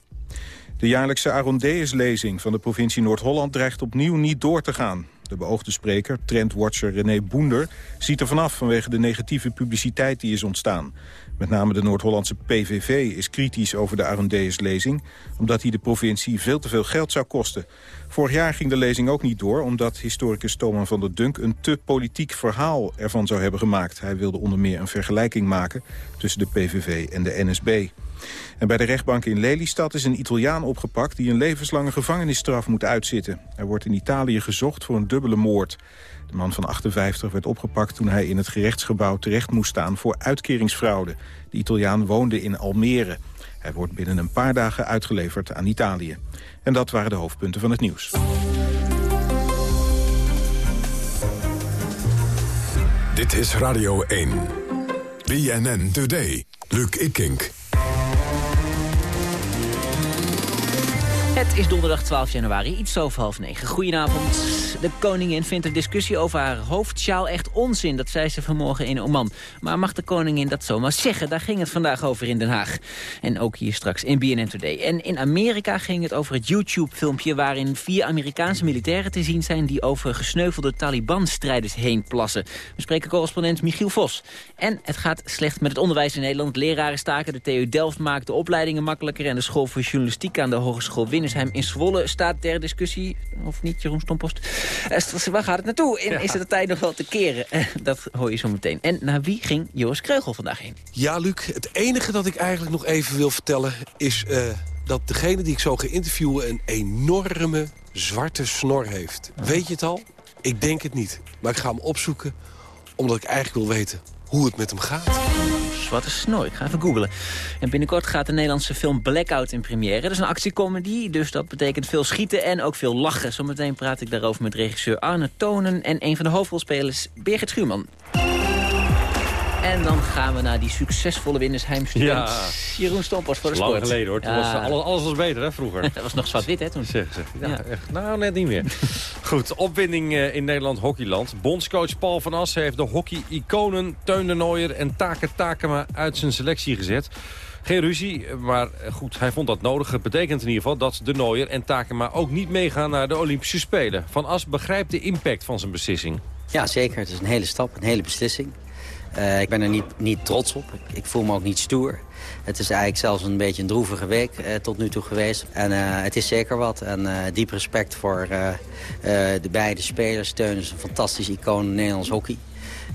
De jaarlijkse Arondeus-lezing van de provincie Noord-Holland dreigt opnieuw niet door te gaan. De beoogde spreker, trendwatcher René Boender, ziet er vanaf vanwege de negatieve publiciteit die is ontstaan. Met name de Noord-Hollandse PVV is kritisch over de Arondeus-lezing... omdat die de provincie veel te veel geld zou kosten. Vorig jaar ging de lezing ook niet door... omdat historicus Thomas van der Dunk een te politiek verhaal ervan zou hebben gemaakt. Hij wilde onder meer een vergelijking maken tussen de PVV en de NSB. En bij de rechtbank in Lelystad is een Italiaan opgepakt... die een levenslange gevangenisstraf moet uitzitten. Er wordt in Italië gezocht voor een dubbele moord. De man van 58 werd opgepakt toen hij in het gerechtsgebouw terecht moest staan voor uitkeringsfraude. De Italiaan woonde in Almere. Hij wordt binnen een paar dagen uitgeleverd aan Italië. En dat waren de hoofdpunten van het nieuws. Dit is Radio 1. BNN Today. Luc Ikink. Het is donderdag 12 januari, iets over half negen. Goedenavond. De koningin vindt de discussie over haar hoofdsjaal echt onzin. Dat zei ze vanmorgen in Oman. Maar mag de koningin dat zomaar zeggen? Daar ging het vandaag over in Den Haag. En ook hier straks in BNN Today. En in Amerika ging het over het YouTube-filmpje... waarin vier Amerikaanse militairen te zien zijn... die over gesneuvelde Taliban-strijders heen plassen. We spreken correspondent Michiel Vos. En het gaat slecht met het onderwijs in Nederland. Leraren staken, de TU Delft maakt de opleidingen makkelijker... en de School voor Journalistiek aan de Hogeschool Winnersheim in Zwolle staat ter discussie. Of niet, Jeroen Stompost? Straks, Waar gaat het naartoe? En is het de tijd nog wel te keren? Eh, Dat hoor je zo meteen. En naar wie ging Joris Kreugel vandaag heen? Ja, Luc, het enige dat ik eigenlijk nog even wil vertellen... is eh, dat degene die ik zo ga interviewen een enorme zwarte snor heeft. Weet je het al? Ik denk het niet. Maar ik ga hem opzoeken omdat ik eigenlijk wil weten hoe het met hem gaat. Zwarte snor, ik ga even googlen. En binnenkort gaat de Nederlandse film Blackout in première. Dat is een actiecomedy, dus dat betekent veel schieten en ook veel lachen. Zometeen praat ik daarover met regisseur Arne Tonen... en een van de hoofdrolspelers, Birgit Schuurman. En dan gaan we naar die succesvolle Winnersheim-student Ja. Jeroen Stompers voor de Lang sport. geleden hoor. Toen Ja. was alles, alles was beter hè, vroeger. Dat was nog zwart-wit hè toen. Zeg, zeg. Ja, Ja. Echt, nou, net niet meer. Goed, opwinding eh, in Nederland Hockeyland. Bondscoach Paul van Assen heeft de hockey-iconen Teun de Nooier en Take Takema uit zijn selectie gezet. Geen ruzie, maar eh, goed, hij vond dat nodig. Het betekent in ieder geval dat de Nooier en Takema ook niet meegaan naar de Olympische Spelen. Van As begrijpt de impact van zijn beslissing. Ja, zeker. Het is een hele stap, een hele beslissing. Eh, ik ben er niet, niet trots op. Ik, voel me ook niet stoer. Het is eigenlijk zelfs een beetje een droevige week eh, tot nu toe geweest. En eh, het is zeker wat. En diep respect voor de beide spelers. Teun is een fantastisch icoon in Nederlands hockey.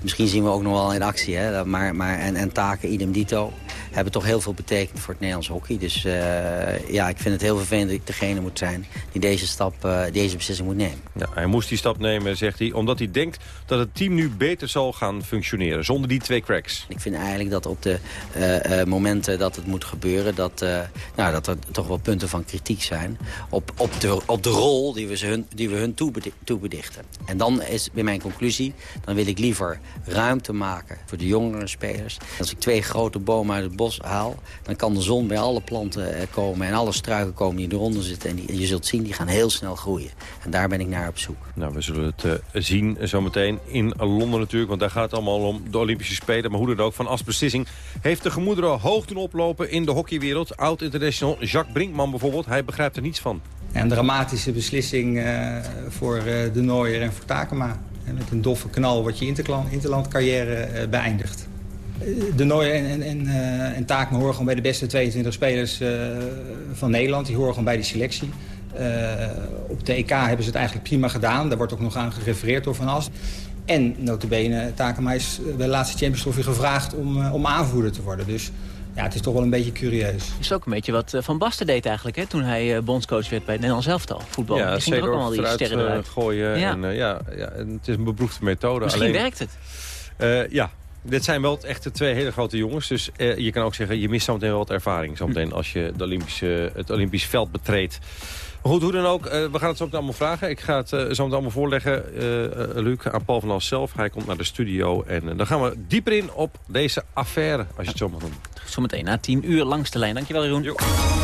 Misschien zien we ook nog wel in actie. Hè? Maar, maar, en, en taken, idem dito, hebben toch heel veel betekend voor het Nederlands hockey. Dus eh, ja, ik vind het heel vervelend dat ik degene moet zijn die deze stap, eh, deze beslissing moet nemen. Ja, hij moest die stap nemen, zegt hij, omdat hij denkt dat het team nu beter zal gaan functioneren. Zonder die twee cracks. Ik vind eigenlijk dat op de eh, momenten dat het moet gebeuren... Dat, nou, dat er toch wel punten van kritiek zijn... op, op, de, op de rol die we, ze hun, die we hun toebedi- toebedichten. En dan is bij mijn conclusie... dan wil ik liever ruimte maken voor de jongere spelers. Als ik twee grote bomen uit het bos haal... dan kan de zon bij alle planten eh, komen... en alle struiken komen die eronder zitten. En die, je zult zien, die gaan heel snel groeien. En daar ben ik naar op zoek. Nou, we zullen het eh, zien zometeen in Londen natuurlijk. Want daar gaat het allemaal om de Olympische Spelen. Maar hoe dan ook, Van As beslissing heeft de gemoederen hoog doen oplopen in de hockeywereld. Oud-international Jacques Brinkman bijvoorbeeld, hij begrijpt er niets van. Een dramatische beslissing eh, voor eh, de Nooier en voor Takema. En met een doffe knal wordt je interland, interlandcarrière eh, beëindigd. De Nooier en, en, en, uh, en Taak horen gewoon bij de beste 22 spelers uh, van Nederland. Die horen gewoon bij die selectie. Uh, op de EK hebben ze het eigenlijk prima gedaan. Daar wordt ook nog aan gerefereerd door Van As. En notabene, Takema is bij de laatste Champions Trophy gevraagd om, om aanvoerder te worden. Dus ja, het is toch wel een beetje curieus. is ook een beetje wat Van Basten deed eigenlijk, hè? Toen hij bondscoach werd bij het Nederlands elftal, voetbal. Ja, Die ging er ook allemaal die sterren eruit. gooien. Ja. En, uh, ja, ja, en het is een beproefde methode. Misschien Alleen, werkt het. Uh, ja, dit zijn wel echt de twee hele grote jongens. Dus uh, je kan ook zeggen, je mist zometeen wel wat ervaring. Zometeen als je de Olympische, het Olympisch veld betreedt. Goed, hoe dan ook, uh, we gaan het zo meteen allemaal vragen. Ik ga het uh, zo meteen allemaal voorleggen, Luc, aan Paul van As zelf. Hij komt naar de studio en dan gaan we dieper in op deze affaire, als je het zo mag noemen. Zometeen na tien uur langs de lijn. Dankjewel, Jeroen. Jo.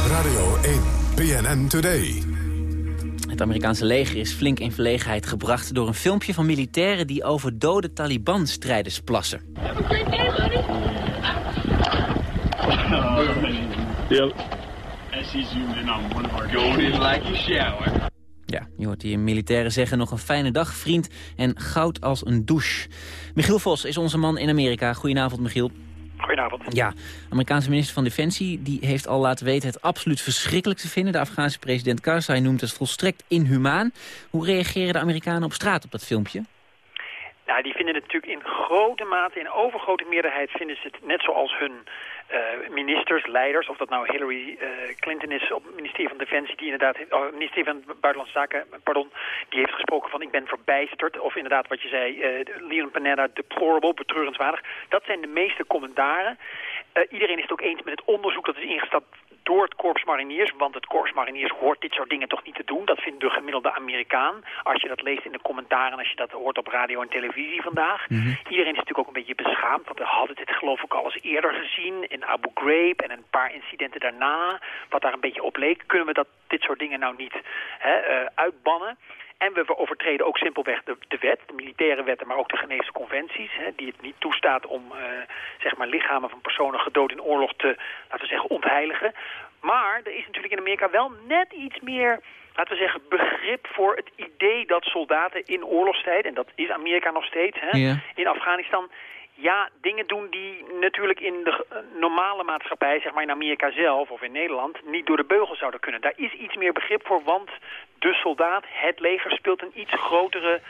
Radio 1, PNN Today. Het Amerikaanse leger is flink in verlegenheid gebracht... door een filmpje van militairen die over dode Taliban-strijders plassen. Ja, je hoort die militairen zeggen nog een fijne dag, vriend... en goud als een douche. Michiel Vos is onze man in Amerika. Goedenavond, Michiel. Goedenavond. Ja, de Amerikaanse minister van Defensie die heeft al laten weten het absoluut verschrikkelijk te vinden. De Afghaanse president Karzai noemt het volstrekt inhumaan. Hoe reageren de Amerikanen op straat op dat filmpje? Nou, die vinden het natuurlijk in grote mate, in overgrote meerderheid vinden ze het net zoals hun uh, ministers, leiders, of dat nou Hillary uh, Clinton is op het ministerie van Defensie, die inderdaad, oh, ministerie van Buitenlandse Zaken, pardon, die heeft gesproken van ik ben verbijsterd, of inderdaad wat je zei, uh, Leon Panetta, deplorable, betreurenswaardig. Dat zijn de meeste commentaren. iedereen is het ook eens met het onderzoek dat is ingestapt door het Korps Mariniers, want het Korps Mariniers hoort dit soort dingen toch niet te doen. Dat vindt de gemiddelde Amerikaan. Als je dat leest in de commentaren, als je dat hoort op radio en televisie vandaag. Mhm. Mm -hmm. Iedereen is natuurlijk ook een beetje beschaamd, want we hadden dit geloof ik al eens eerder gezien in Abu Ghraib en een paar incidenten daarna, wat daar een beetje op leek. Kunnen we dat, dit soort dingen nou niet hè, uh, uitbannen? En we overtreden ook simpelweg de, de wet, de militaire wetten, maar ook de Geneefse conventies, hè, die het niet toestaat om uh, zeg maar lichamen van personen gedood in oorlog te, laten we zeggen, ontheiligen. Maar er is natuurlijk in Amerika wel net iets meer, laten we zeggen, begrip voor het idee dat soldaten in oorlogstijd, en dat is Amerika nog steeds, hè, Ja. in Afghanistan, ja, dingen doen die natuurlijk in de uh, normale maatschappij, zeg maar in Amerika zelf of in Nederland, niet door de beugel zouden kunnen. Daar is iets meer begrip voor, want de soldaat, het leger, speelt een iets grotere,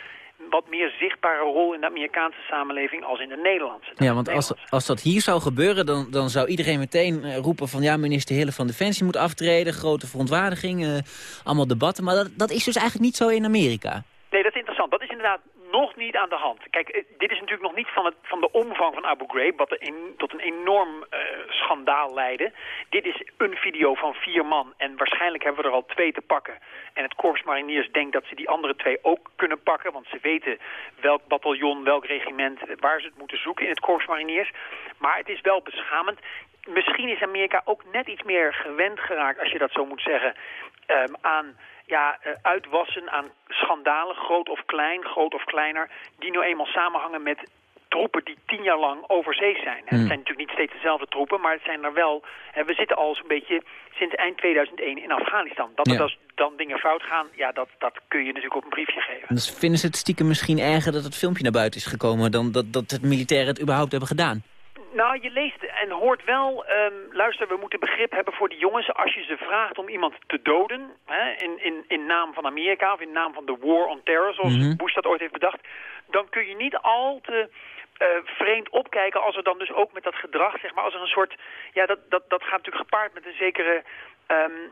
wat meer zichtbare rol in de Amerikaanse samenleving als in de Nederlandse. Ja, want als, als dat hier zou gebeuren, dan, dan zou iedereen meteen uh, roepen van... ja, minister Hille van Defensie moet aftreden, grote verontwaardiging, uh, allemaal debatten. Maar dat, dat is dus eigenlijk niet zo in Amerika. Nee, dat is Dat is inderdaad nog niet aan de hand. Kijk, dit is natuurlijk nog niet van, het, van de omvang van Abu Ghraib... wat een, tot een enorm uh, schandaal leidde. Dit is een video van vier man en waarschijnlijk hebben we er al twee te pakken. En het Korps Mariniers denkt dat ze die andere twee ook kunnen pakken... want ze weten welk bataljon, welk regiment, waar ze het moeten zoeken in het Korps Mariniers. Maar het is wel beschamend. Misschien is Amerika ook net iets meer gewend geraakt, als je dat zo moet zeggen... Um, aan ja, uh, uitwassen aan schandalen, groot of klein, groot of kleiner... die nu eenmaal samenhangen met troepen die tien jaar lang over zee zijn. Hmm. Het zijn natuurlijk niet steeds dezelfde troepen, maar het zijn er wel... We zitten al zo'n beetje sinds eind 2001 in Afghanistan. Dat ja. als dan dingen fout gaan, ja, dat, dat kun je natuurlijk op een briefje geven. Dus vinden ze het stiekem misschien erger dat het filmpje naar buiten is gekomen... dan dat, dat het militairen het überhaupt hebben gedaan? Nou, je leest en hoort wel, um, luister, we moeten begrip hebben voor die jongens. Als je ze vraagt om iemand te doden, hè, in, in, in naam van Amerika of in naam van de war on terror, zoals Mhm. mm -hmm. Bush dat ooit heeft bedacht, dan kun je niet al te uh, vreemd opkijken als er dan dus ook met dat gedrag, zeg maar, als er een soort, ja, dat, dat, dat gaat natuurlijk gepaard met een zekere, um,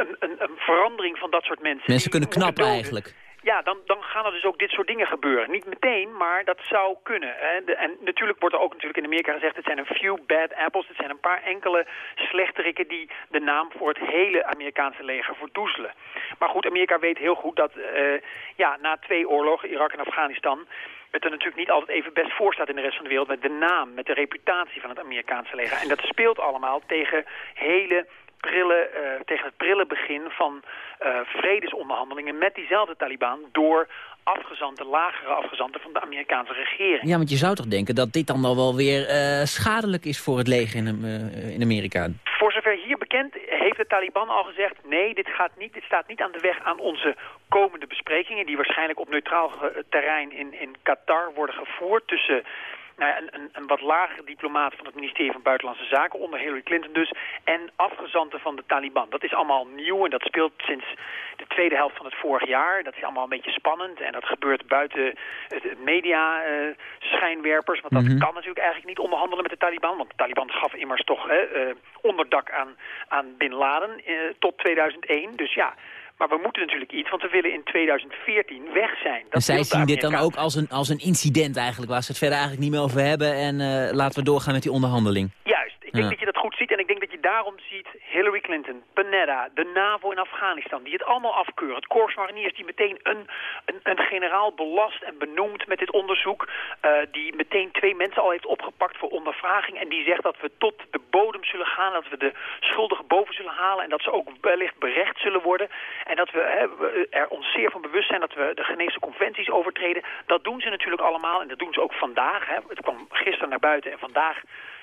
een, een, een verandering van dat soort mensen. Mensen kunnen knappen eigenlijk. Ja, dan, dan gaan er dus ook dit soort dingen gebeuren. Niet meteen, maar dat zou kunnen. Hè. En natuurlijk wordt er ook natuurlijk in Amerika gezegd... het zijn een few bad apples. Het zijn een paar enkele slechterikken... die de naam voor het hele Amerikaanse leger verdoezelen. Maar goed, Amerika weet heel goed dat uh, ja, na twee oorlogen, Irak en Afghanistan het er natuurlijk niet altijd even best voor staat in de rest van de wereld... met de naam, met de reputatie van het Amerikaanse leger. En dat speelt allemaal tegen hele prille, uh, tegen het prille begin van uh, vredesonderhandelingen met diezelfde Taliban door afgezanten, lagere afgezanten van de Amerikaanse regering. Ja, want je zou toch denken dat dit dan al wel weer uh, schadelijk is voor het leger in, in Amerika? Voor zover hier bekend heeft de Taliban al gezegd... nee, dit, gaat niet, dit staat niet aan de weg aan onze komende besprekingen... die waarschijnlijk op neutraal terrein in, in Qatar worden gevoerd tussen nou ja, een, een, wat lagere diplomaat van het ministerie van Buitenlandse Zaken, onder Hillary Clinton dus, en afgezanten van de Taliban. Dat is allemaal nieuw en dat speelt sinds de tweede helft van het vorig jaar. Dat is allemaal een beetje spannend en dat gebeurt buiten het media uh, schijnwerpers. Want dat mhm. kan natuurlijk eigenlijk niet onderhandelen met de Taliban, want de Taliban gaf immers toch uh, onderdak aan, aan Bin Laden uh, tot 2001. Dus ja, maar we moeten natuurlijk iets, want we willen in 2014 weg zijn. Dat en zij zien dit dan ook als een, als een incident eigenlijk, waar ze het verder eigenlijk niet meer over hebben. En uh, laten we doorgaan met die onderhandeling. Juist. Ik denk dat je dat goed ziet en ik denk dat je daarom ziet Hillary Clinton, Panetta, de NAVO in Afghanistan, die het allemaal afkeuren. Het Corps Mariniers die meteen een, een, een, generaal belast en benoemt met dit onderzoek. Uh, die meteen twee mensen al heeft opgepakt voor ondervraging en die zegt dat we tot de bodem zullen gaan, dat we de schuldigen boven zullen halen en dat ze ook wellicht berecht zullen worden. En dat we hè, er ons zeer van bewust zijn dat we de Geneefse conventies overtreden. Dat doen ze natuurlijk allemaal en dat doen ze ook vandaag. Hè. Het kwam gisteren naar buiten en vandaag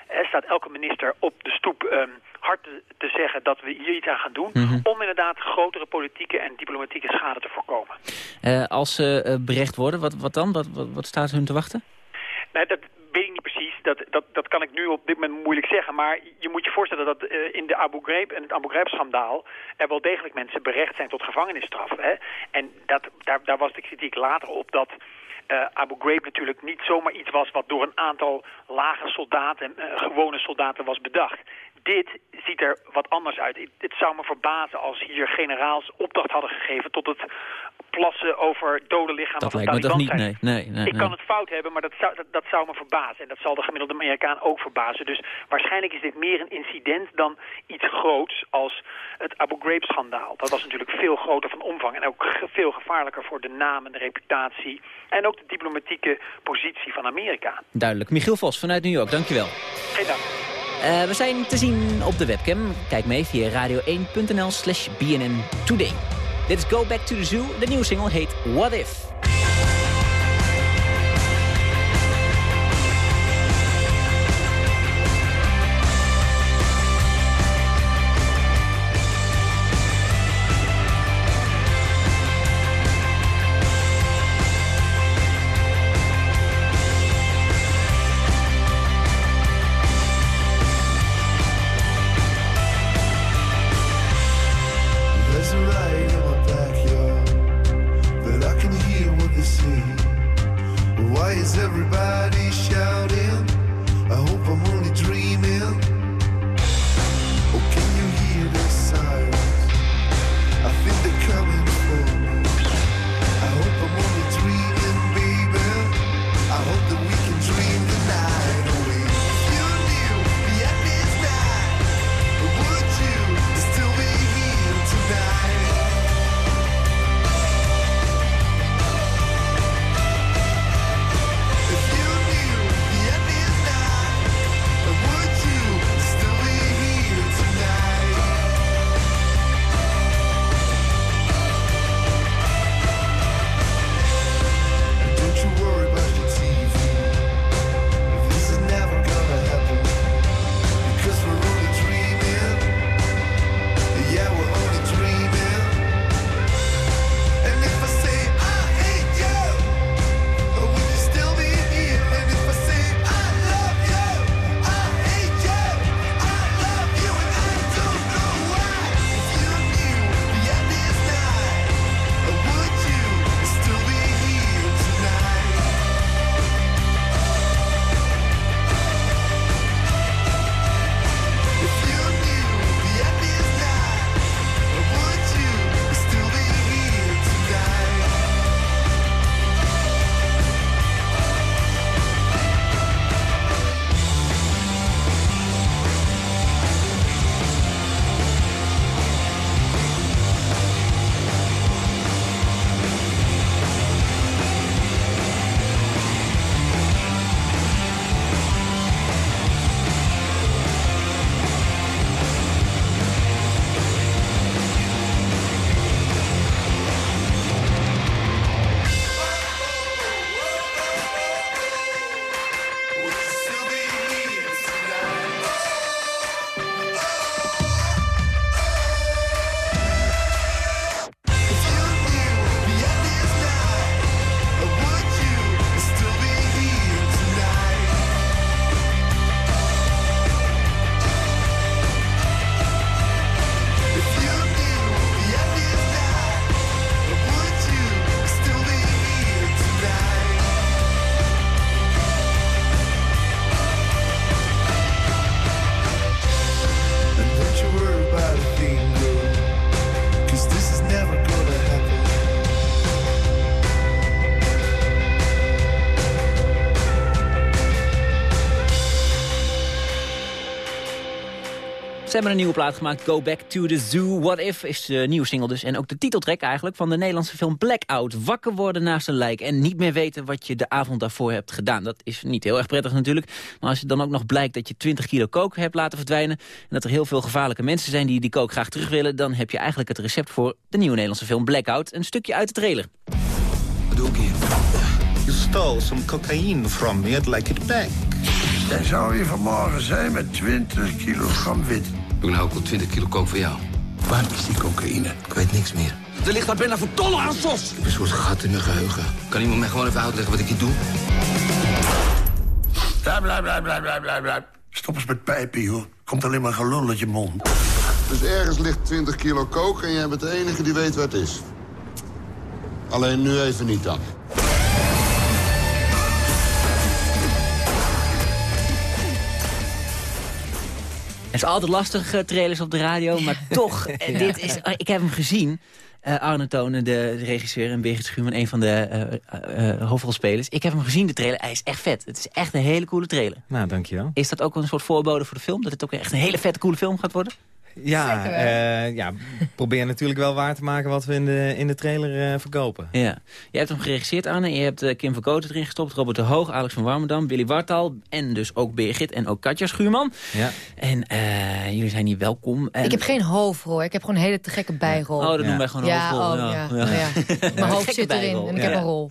er staat elke minister op de stoep um, hard te, te, zeggen dat we hier iets aan gaan doen... Mhm. om inderdaad grotere politieke en diplomatieke schade te voorkomen. Uh, als ze uh, berecht worden, wat, wat dan? Wat, wat, wat staat hun te wachten? Nou, dat weet ik niet precies. Dat, dat, dat kan ik nu op dit moment moeilijk zeggen. Maar je moet je voorstellen dat uh, in de Abu Ghraib en het Abu Ghraib-schandaal... er wel degelijk mensen berecht zijn tot gevangenisstraf. Hè? En dat, daar, daar was de kritiek later op dat uh, Abu Ghraib natuurlijk niet zomaar iets was wat door een aantal lage soldaten, uh, gewone soldaten was bedacht. Dit ziet er wat anders uit. Het zou me verbazen als hier generaals opdracht hadden gegeven tot het plassen over dode lichamen dat van lijkt me toch niet, nee, nee, nee, Ik kan het fout hebben, maar dat zou, dat, dat, zou me verbazen. En dat zal de gemiddelde Amerikaan ook verbazen. Dus waarschijnlijk is dit meer een incident dan iets groots als het Abu Ghraib-schandaal. Dat was natuurlijk veel groter van omvang en ook veel gevaarlijker voor de naam en de reputatie... en ook de diplomatieke positie van Amerika. Duidelijk. Michiel Vos vanuit New York, dankjewel. Geen dank. Uh, we zijn te zien op de webcam. Kijk mee via radio1.nl slash BNN Today. Dit is Go Back to the Zoo. De nieuwe single heet What If. Ze hebben een nieuwe plaat gemaakt, Go Back to the Zoo. What If is de nieuwe single dus. En ook de titeltrack eigenlijk van de Nederlandse film Blackout. Wakker worden naast een lijk en niet meer weten wat je de avond daarvoor hebt gedaan. Dat is niet heel erg prettig natuurlijk. Maar als het dan ook nog blijkt dat je 20 kilo kook hebt laten verdwijnen... en dat er heel veel gevaarlijke mensen zijn die die kook graag terug willen... dan heb je eigenlijk het recept voor de nieuwe Nederlandse film Blackout. Een stukje uit de trailer. Wat doe ik hier? You stole some cocaine from me. I'd like it back. Jij zou hier vanmorgen zijn met 20 kilogram wit. Ik nou ook al 20 kilo kook voor jou. Waar is die cocaïne? Ik weet niks meer. Er ligt daar bijna voor tonnen aan sos. Ik heb een soort gat in mijn geheugen. Kan iemand mij gewoon even uitleggen wat ik hier doe? Blijf, blijf, blijf, blijf, blijf, blijf, blijf. Stop eens met pijpen, joh. Komt alleen maar gelul uit je mond. Dus ergens ligt 20 kilo kook en jij bent de enige die weet waar het is. Alleen nu even niet dan. Het is altijd lastig, eh, trailers op de radio, maar toch, eh, dit is, eh, ik heb hem gezien. Arne Tonen, de, de regisseur, en Birgit Schuurman, een van de hoofdrolspelers. Ik heb hem gezien, de trailer. Hij is echt vet. Het is echt een hele coole trailer. Nou, dankjewel. Is dat ook een soort voorbode voor de film? Dat het ook echt een hele vette, coole film gaat worden? Ja, eh, ja, probeer natuurlijk wel waar te maken wat we in de, in de trailer eh, verkopen. Ja. Je hebt hem geregisseerd, Arne. Je hebt eh, Kim van Kooten erin gestopt, Robert de Hoog, Alex van Warmerdam, Billy Wartal en dus ook Birgit en ook Katja Schuurman. Ja. En eh, jullie zijn hier welkom. En... Ik heb geen hoofdrol, ik heb gewoon een hele te gekke bijrol. Oh, dat noemen wij gewoon een ja, hoofdrol. Oh, Ja, ja. ja. Oh, ja. Mijn hoofd zit erin bijrol. en ik Ja. heb een rol.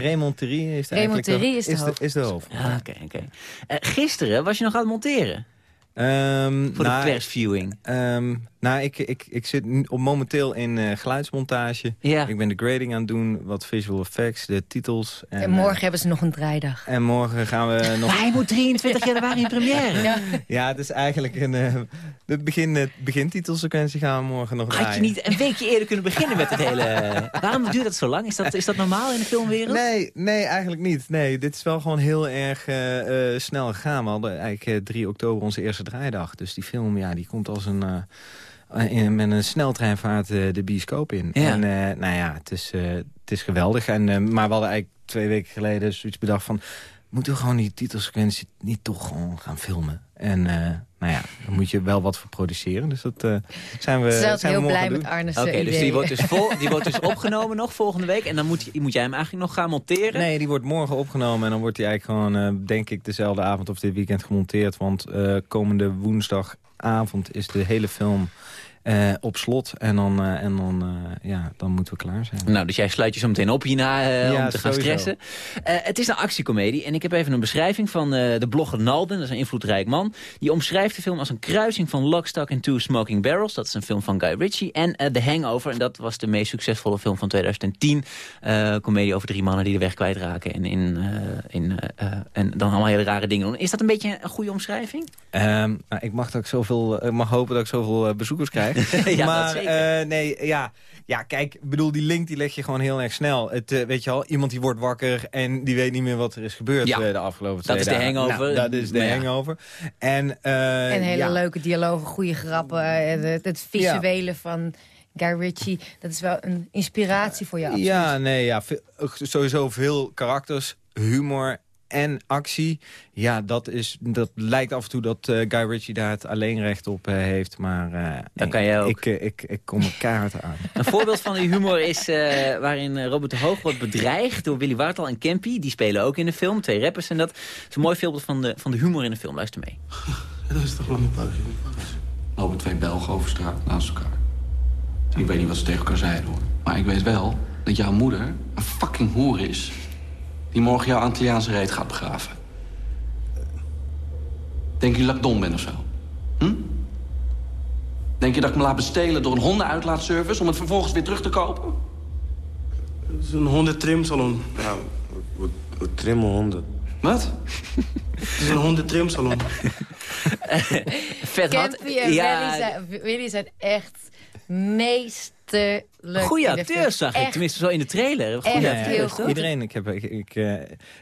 Raymond Thierry is, Raymond eigenlijk de, is de hoofd. is de hoofd. Ah, Oké, oké. Eh, gisteren was je nog aan het monteren. Ehm, Voor de nou, persviewing. ehm, nou, ik, ik, ik zit nu op momenteel in eh, geluidsmontage. Ja. Ik ben de grading aan het doen, wat visual effects, de titels. En, En morgen eh, hebben ze nog een draaidag. en morgen gaan we nog... Hij moet 23 januari in première. Ja. Ja, het is eigenlijk een... eh, de begin, eh, begintitelsequentie gaan we morgen nog Had je draaien. niet een weekje eerder kunnen beginnen met het hele... Waarom duurt dat zo lang? Is dat, is dat normaal in de filmwereld? Nee, nee, eigenlijk niet. Nee, dit is wel gewoon heel erg eh, eh, snel gegaan. We hadden eigenlijk eh, 3 oktober onze eerste draaidag. Dus die film, ja, die komt als een... eh, in, met een sneltreinvaart eh, de bioscoop in. Ja. En eh, nou ja, het is, het is geweldig. En, maar we hadden eigenlijk twee weken geleden zoiets bedacht van... moeten we gewoon die titelsequentie niet toch gewoon gaan filmen? En eh, nou ja, dan moet je wel wat voor produceren. Dus dat eh, zijn we, Ze zijn we heel blij met. Arne's Oké, idee. dus die wordt dus, vol, die wordt dus opgenomen nog volgende week. En dan moet, je- moet jij hem eigenlijk nog gaan monteren? Nee, die wordt morgen opgenomen en dan wordt die eigenlijk gewoon, eh, denk ik, dezelfde avond of dit weekend gemonteerd. Want eh, komende woensdagavond is de hele film eh, op slot. En dan, eh, en dan, eh, ja, dan moeten we klaar zijn. Nou, dus jij sluit je zo meteen op hierna Ja, om te gaan stressen. Het is een actiecomedie en ik heb even een beschrijving van de blogger Nalden. Dat is een invloedrijk man. Die omschrijft de film als een kruising van Lock, Stock and Two Smoking Barrels. Dat is een film van Guy Ritchie. En The Hangover, en dat was de meest succesvolle film van 2010. Eh comedie over drie mannen die de weg kwijtraken. En, in, in, en dan allemaal hele rare dingen doen. Is dat een beetje een goede omschrijving? Ehm, nou, ik mag, dat ik, zoveel, ik mag hopen dat ik zoveel bezoekers krijg. Ja, dat maar eh, nee, ja, ja, kijk, ik bedoel, die link die leg je gewoon heel erg snel. Het, eh, weet je al, iemand die wordt wakker en die weet niet meer wat er is gebeurd Ja. eh, de afgelopen Dat twee is de dagen. hangover. Nou, dat is de ja. hangover. En, eh, En hele ja. leuke dialogen, goede grappen. Het, het visuele van Guy Ritchie. Dat is wel een inspiratie voor je. absoluut. Ja, nee, ja, sowieso veel karakters, humor en actie. Ja, dat, is, dat lijkt af en toe dat eh, Guy Ritchie daar het alleen recht op eh, heeft. Maar eh, nee, kan jij ook. Ik, ik, ik kom er keihard aan. Een voorbeeld van die humor is eh, waarin Robert de Hoog wordt bedreigd door Willy Wartal en Campy. Die spelen ook in de film, twee rappers en dat. is een mooi voorbeeld van de, van de humor in de film. Luister mee. Dat is toch lang een pauze. Lopen twee Belgen over straat naast elkaar. Ik weet niet wat ze tegen elkaar zeiden hoor. Maar ik weet wel dat jouw moeder een fucking hoer is. Die morgen jouw Antilliaanse reet gaat begraven. Denk je dat ik dom ben of zo? Hm? Denk je dat ik me laat bestelen door een hondenuitlaatservice... om het vervolgens weer terug te kopen? Het is een hondentrimsalon. Ja, we, we trimmen honden. Wat? Het is een hondentrimsalon. Vet. Campy en Ja. Willy, zijn, Willy zijn echt meesterlijk. Goeie acteurs zag ik, tenminste zo in de trailer. Goeie Echt acteurs, heel toch? goed. Iedereen, ik, heb, ik, ik eh,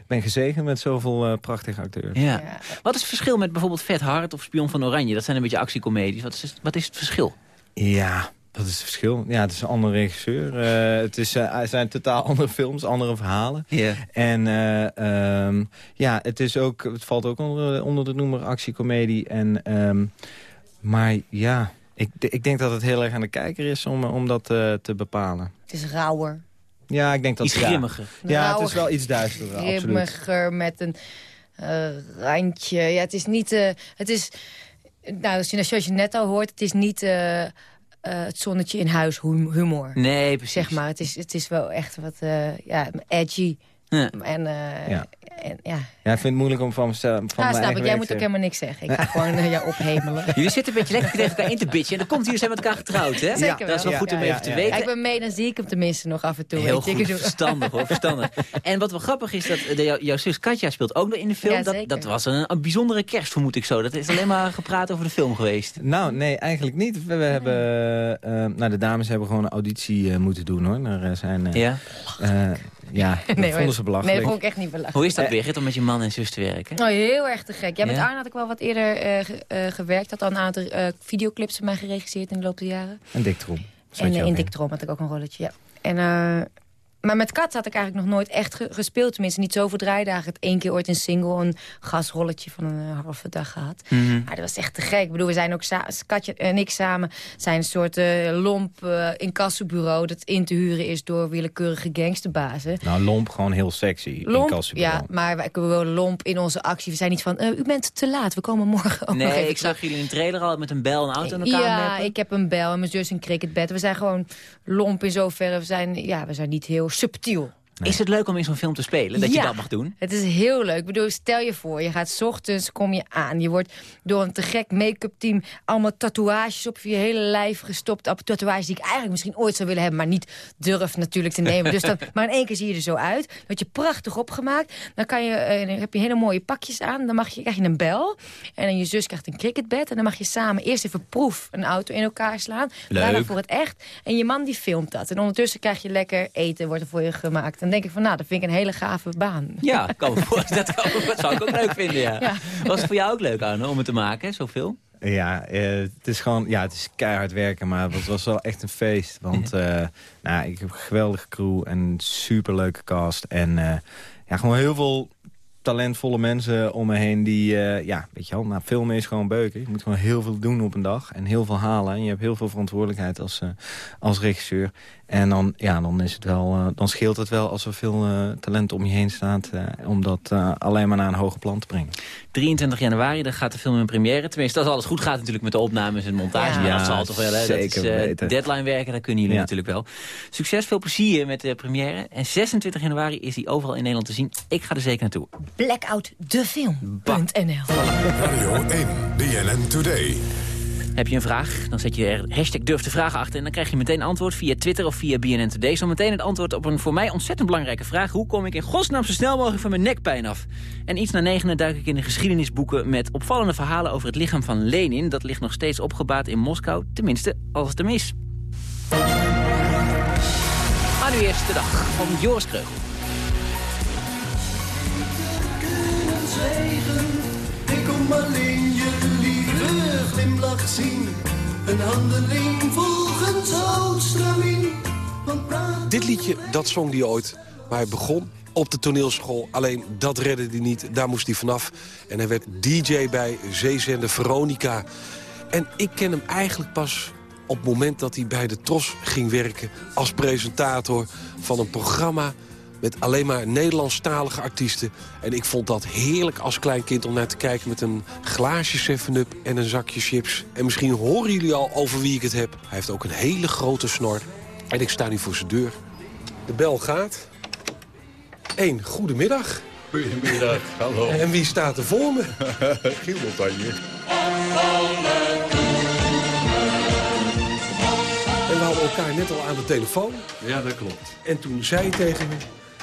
ben gezegend met zoveel eh, prachtige acteurs. Ja. Wat is het verschil met bijvoorbeeld Vet Hart of Spion van Oranje? Dat zijn een beetje actiecomedies. Wat is, wat is het verschil? Ja, dat is het verschil. Ja, het is een andere regisseur. Eh, het, is, eh, het zijn totaal andere films, andere verhalen. Ja. En eh, ehm, ja, het, is ook, het valt ook onder, onder de noemer actiecomedie. En ehm, Maar ja, ik, ik denk dat het heel erg aan de kijker is om, om dat uh, te bepalen. Het is rauwer. Ja, ik denk dat... Iets grimmiger. Ja, ja het is wel iets duisterder, Grimmiger, met een uh, randje. Ja, het is niet... Uh, het is... Nou, zoals je net al hoort, het is niet... Uh, het zonnetje in huis humor. Nee, precies. Zeg maar, het is, het is wel echt wat ja, edgy. Ja. En, ja. En, ja. ja, ik vind het moeilijk om van mezelf... Van ja, snap ik. Jij moet ook helemaal niks zeggen. Ik ga gewoon uh, jou ophemelen. Jullie zitten een beetje lekker tegen elkaar in te bitchen. En dan komt jullie zijn met elkaar getrouwd, hè? Zeker Dat is wel goed om even te weten. ik ben mee, dan zie ik hem tenminste nog af en toe. Heel goed, verstandig hoor, verstandig. En wat wel grappig is, dat de, jouw zus Katja speelt ook nog in de film. Dat, dat was een, een, bijzondere kerst, vermoed ik zo. Dat is alleen maar gepraat over de film geweest. Nou, nee, eigenlijk niet. We, hebben... Uh, nou, de dames hebben gewoon een auditie uh, moeten doen, hoor. Er zijn... ja? Ja, dat nee, vonden ze belachelijk. Nee, dat vond ik echt niet belachelijk. Hoe is dat, Birgit, om met je man en zus te werken? Oh, heel erg te gek. Ja, met ja? Arne had ik wel wat eerder uh, uh, gewerkt. Had al een aantal uh, videoclips van mij geregisseerd in de loop der jaren. En Dick Trom. En in Dick Trom had ik ook een rolletje, ja. En maar met Kat had ik eigenlijk nog nooit echt gespeeld. Tenminste, niet zoveel draaidagen. Het één keer ooit een single, een gasrolletje van een uh, halve dag gehad. Mm -hmm. Maar dat was echt te gek. Ik bedoel, we zijn ook Katje en ik samen zijn een soort uh, lomp uh, incassobureau... dat in te huren is door willekeurige gangsterbazen. Nou, lomp gewoon heel sexy, lomp, Ja, maar wij kunnen lomp in onze actie. We zijn niet van, u bent te laat, we komen morgen ook Nee, ik zag jullie in een trailer al met een bel en auto in elkaar Ja, meppen. ik heb een bel en mijn zus een cricketbed. We zijn gewoon lomp in zoverre. We zijn, ja, we zijn niet heel subtiel. Nee. Is het leuk om in zo'n film te spelen, dat ja, je dat mag doen? het is heel leuk. Ik bedoel, stel je voor, je gaat 's ochtends, kom je aan. Je wordt door een te gek make-up team allemaal tatoeages op je hele lijf gestopt. Op tatoeages die ik eigenlijk misschien ooit zou willen hebben, maar niet durf natuurlijk te nemen. dus dan, maar in één keer zie je er zo uit. Dan word je prachtig opgemaakt. Dan, kan je, dan heb je hele mooie pakjes aan. Dan mag je, krijg je een bel. En dan je zus krijgt een cricketbed. En dan mag je samen eerst even proef een auto in elkaar slaan. Leuk. Daarna voor het echt. En je man die filmt dat. En ondertussen krijg je lekker eten, wordt er voor je gemaakt. Denk ik van, nou, dat vind ik een hele gave baan. Ja, kan me voorstellen. dat, kan, dat zou ik ook leuk vinden, ja. ja. Was het voor jou ook leuk, Arno, om het te maken, zoveel? Ja, uh, het is gewoon, ja, het is keihard werken, maar het was wel echt een feest. Want uh, nou, ik heb een geweldige crew en een superleuke cast. En uh, ja, gewoon heel veel talentvolle mensen om me heen die, uh, ja, weet je wel, nou, filmen is gewoon beuken. Je moet gewoon heel veel doen op een dag en heel veel halen. En je hebt heel veel verantwoordelijkheid als, uh, als regisseur. En dan, ja, dan, is het wel, uh, dan scheelt het wel als er veel talent om je heen staat... om dat alleen maar naar een hoger plan te brengen. 23 januari, dan gaat de film in première. Tenminste, als alles goed gaat natuurlijk met de opnames en montage. Ja, dat zal toch wel, hè? zeker dat is, deadline werken, dat kunnen jullie ja. natuurlijk wel. Succes, veel plezier met de première. En 26 januari is hij overal in Nederland te zien. Ik ga er zeker naartoe. Blackoutdefilm.nl Radio 1, BNN Today. Heb je een vraag, dan zet je er hashtag durf de vraag achter... en dan krijg je meteen antwoord via Twitter of via BNN Today. Zo meteen het antwoord op een voor mij ontzettend belangrijke vraag. Hoe kom ik in godsnaam zo snel mogelijk van mijn nekpijn af? En iets na negenen duik ik in de geschiedenisboeken... met opvallende verhalen over het lichaam van Lenin. Dat ligt nog steeds opgebaat in Moskou, tenminste als het hem is. Maar nu eerst de dag van Joris Kreugel. Glimlach zien. Een handeling volgens. Dit liedje, dat zong hij ooit. Maar hij begon op de toneelschool. Alleen dat redde hij niet. Daar moest hij vanaf. En hij werd DJ bij zeezender Veronica. En ik ken hem eigenlijk pas op het moment dat hij bij de Tros ging werken... als presentator van een programma met alleen maar Nederlandstalige artiesten. En ik vond dat heerlijk als klein kind om naar te kijken... met een glaasje 7-Up en een zakje chips. En misschien horen jullie al over wie ik het heb. Hij heeft ook een hele grote snor. En ik sta nu voor zijn deur. De bel gaat. Eén, goedemiddag. Goedemiddag, hallo. En wie staat er voor me? Giel Montagne. En we hadden elkaar net al aan de telefoon. Ja, dat klopt. En toen zei hij tegen me...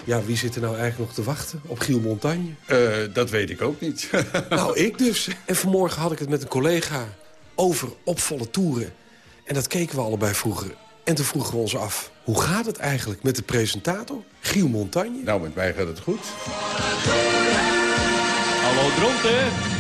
Ja, wie zit er nou eigenlijk nog te wachten? Op Giel Montagne? Uh, dat weet ik ook niet. nou, ik dus. En vanmorgen had ik het met een collega over opvolle toeren. En dat keken we allebei vroeger. En toen vroegen we ons af, hoe gaat het eigenlijk met de presentator? Giel Montagne? Nou, met mij gaat het goed. Hallo Dronten.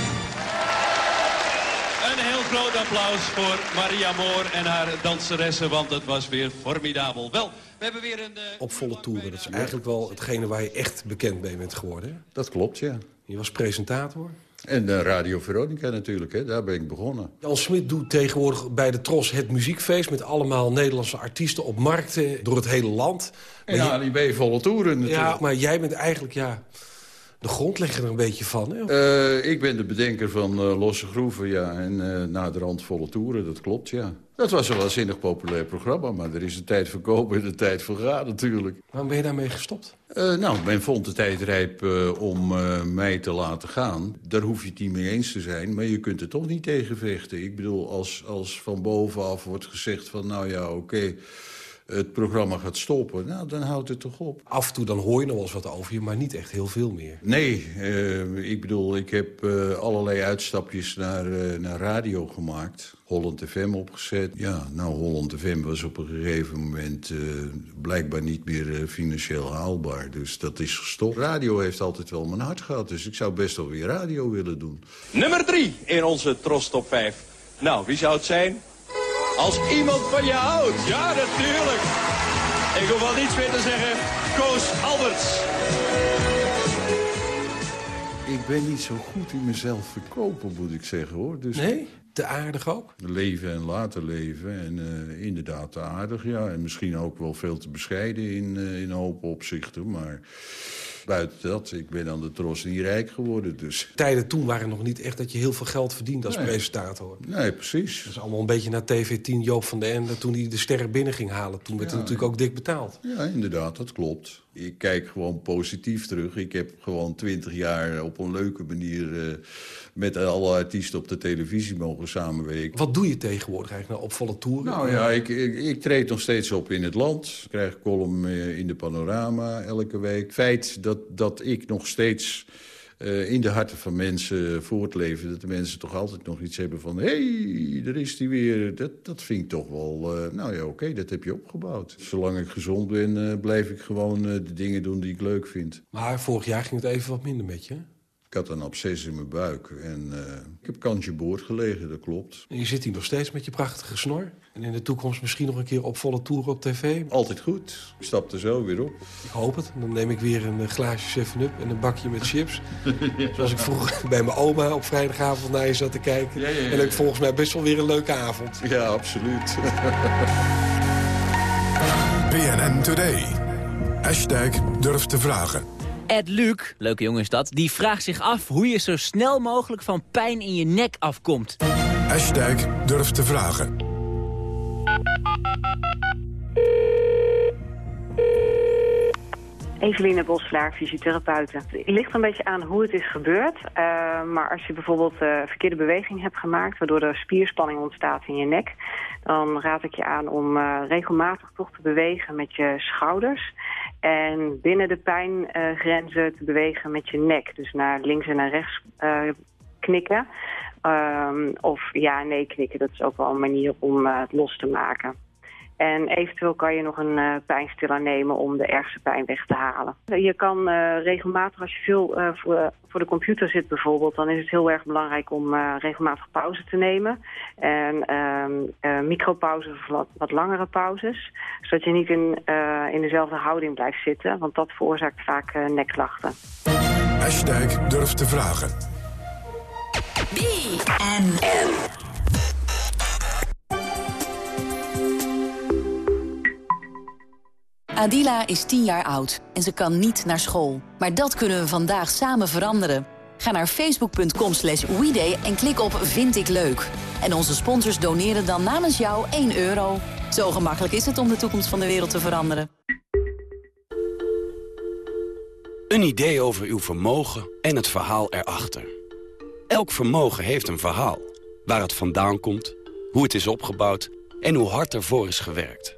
Een heel groot applaus voor Maria Moor en haar danseressen, want het was weer formidabel. Wel, we hebben weer een... Uh, Op volle toeren, dat is eigenlijk wel hetgene waar je echt bekend mee bent geworden. Hè? Dat klopt, ja. Je was presentator. En eh, Radio Veronica natuurlijk, hè. daar ben ik begonnen. Jan Smit doet tegenwoordig bij de Tros het muziekfeest... met allemaal Nederlandse artiesten op markten door het hele land. En ja, die ben je volle toeren natuurlijk. Ja, maar jij bent eigenlijk ja, de grondlegger er een beetje van. Hè? Eh, ik ben de bedenker van eh, Losse Groeven, ja. En eh naderhand volle toeren, dat klopt, ja. Dat was een waanzinnig populair programma, maar er is een tijd voor kopen en een tijd voor gaan natuurlijk. Waarom ben je daarmee gestopt? Nou, men vond de tijd rijp om mij te laten gaan. Daar hoef je het niet mee eens te zijn, maar je kunt er toch niet tegen vechten. Ik bedoel, als, als van bovenaf wordt gezegd van... nou ja, oké, het programma gaat stoppen, nou, dan houdt het toch op. Af en toe dan hoor je nog wel eens wat over je, maar niet echt heel veel meer. Nee, eh, ik bedoel, ik heb eh, allerlei uitstapjes naar, eh, naar radio gemaakt. Holland FM opgezet. Ja, nou, Holland FM was op een gegeven moment eh, blijkbaar niet meer financieel haalbaar. Dus dat is gestopt. Radio heeft altijd wel mijn hart gehad, dus ik zou best wel weer radio willen doen. Nummer 3 in onze Tros Top 5. Nou, wie zou het zijn? Als iemand van je houdt. Ja, natuurlijk. Ik hoef wel niets meer te zeggen. Koos Alberts. Ik ben niet zo goed in mezelf verkopen, moet ik zeggen, hoor. Dus Nee? Te aardig ook? Leven en laten leven. En eh, inderdaad te aardig, ja. En misschien ook wel veel te bescheiden in, eh, in een hoop opzichten. Maar buiten dat, ik ben aan de tros niet rijk geworden. Dus Tijden toen waren nog niet echt dat je heel veel geld verdient als Nee. presentator. Nee, precies. Dat is allemaal een beetje naar TV10 Joop van den Ende... toen hij de sterren binnen ging halen. Toen werd Ja. er natuurlijk ook dik betaald. Ja, inderdaad, dat klopt. Ik kijk gewoon positief terug. Ik heb gewoon twintig jaar op een leuke manier... eh, met alle artiesten op de televisie mogen samenwerken. Wat doe je tegenwoordig eigenlijk nou, op volle toeren? Nou ja, ik, ik, ik treed nog steeds op in het land. Ik krijg column eh, in de Panorama elke week. Feit dat, dat ik nog steeds eh, in de harten van mensen voortleven... dat de mensen toch altijd nog iets hebben van... hé, hey, daar is die weer. Dat, dat vind ik toch wel... eh, nou ja, oké, dat heb je opgebouwd. Zolang ik gezond ben, eh, blijf ik gewoon de dingen doen die ik leuk vind. Maar vorig jaar ging het even wat minder met je. Ik had een absces in mijn buik en eh, ik heb kantje boord gelegen, dat klopt. En je zit hier nog steeds met je prachtige snor. En in de toekomst misschien nog een keer op volle toeren op tv. Altijd goed. Ik stap er zo weer op. Ik hoop het. Dan neem ik weer een eh, glaasje 7-Up en een bakje met chips. Zoals ik vroeger bij mijn oma op vrijdagavond naar je zat te kijken. Ja, ja, ja. En ik volgens mij best wel weer een leuke avond. Ja, absoluut. BNN Today. Hashtag durf te vragen. Ed Luc, leuke jongen is dat, die vraagt zich af hoe je zo snel mogelijk van pijn in je nek afkomt. Hashtag durf te vragen. Eveline Bosvlaar, fysiotherapeute. Het ligt een beetje aan hoe het is gebeurd. eh, maar als je bijvoorbeeld eh, verkeerde beweging hebt gemaakt... waardoor er spierspanning ontstaat in je nek... dan raad ik je aan om eh, regelmatig toch te bewegen met je schouders... en binnen de pijngrenzen te bewegen met je nek. Dus naar links en naar rechts eh, knikken. Ehm, of ja, nee knikken, dat is ook wel een manier om eh, het los te maken. En eventueel kan je nog een eh, pijnstiller nemen om de ergste pijn weg te halen. Je kan eh, regelmatig, als je veel eh, voor, voor de computer zit bijvoorbeeld... dan is het heel erg belangrijk om eh, regelmatig pauze te nemen. En ehm eh, micropauzes of wat, wat langere pauzes. Zodat je niet in, eh, in dezelfde houding blijft zitten. Want dat veroorzaakt vaak nekklachten. Hashtag durf te vragen. Adila is 10 jaar oud en ze kan niet naar school. Maar dat kunnen we vandaag samen veranderen. Ga naar facebook.com slash weeday en klik op Vind ik leuk. En onze sponsors doneren dan namens jou 1 euro. Zo gemakkelijk is het om de toekomst van de wereld te veranderen. Een idee over uw vermogen en het verhaal erachter. Elk vermogen heeft een verhaal. Waar het vandaan komt, hoe het is opgebouwd en hoe hard ervoor is gewerkt.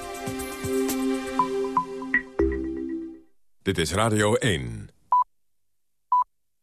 Dit is Radio 1.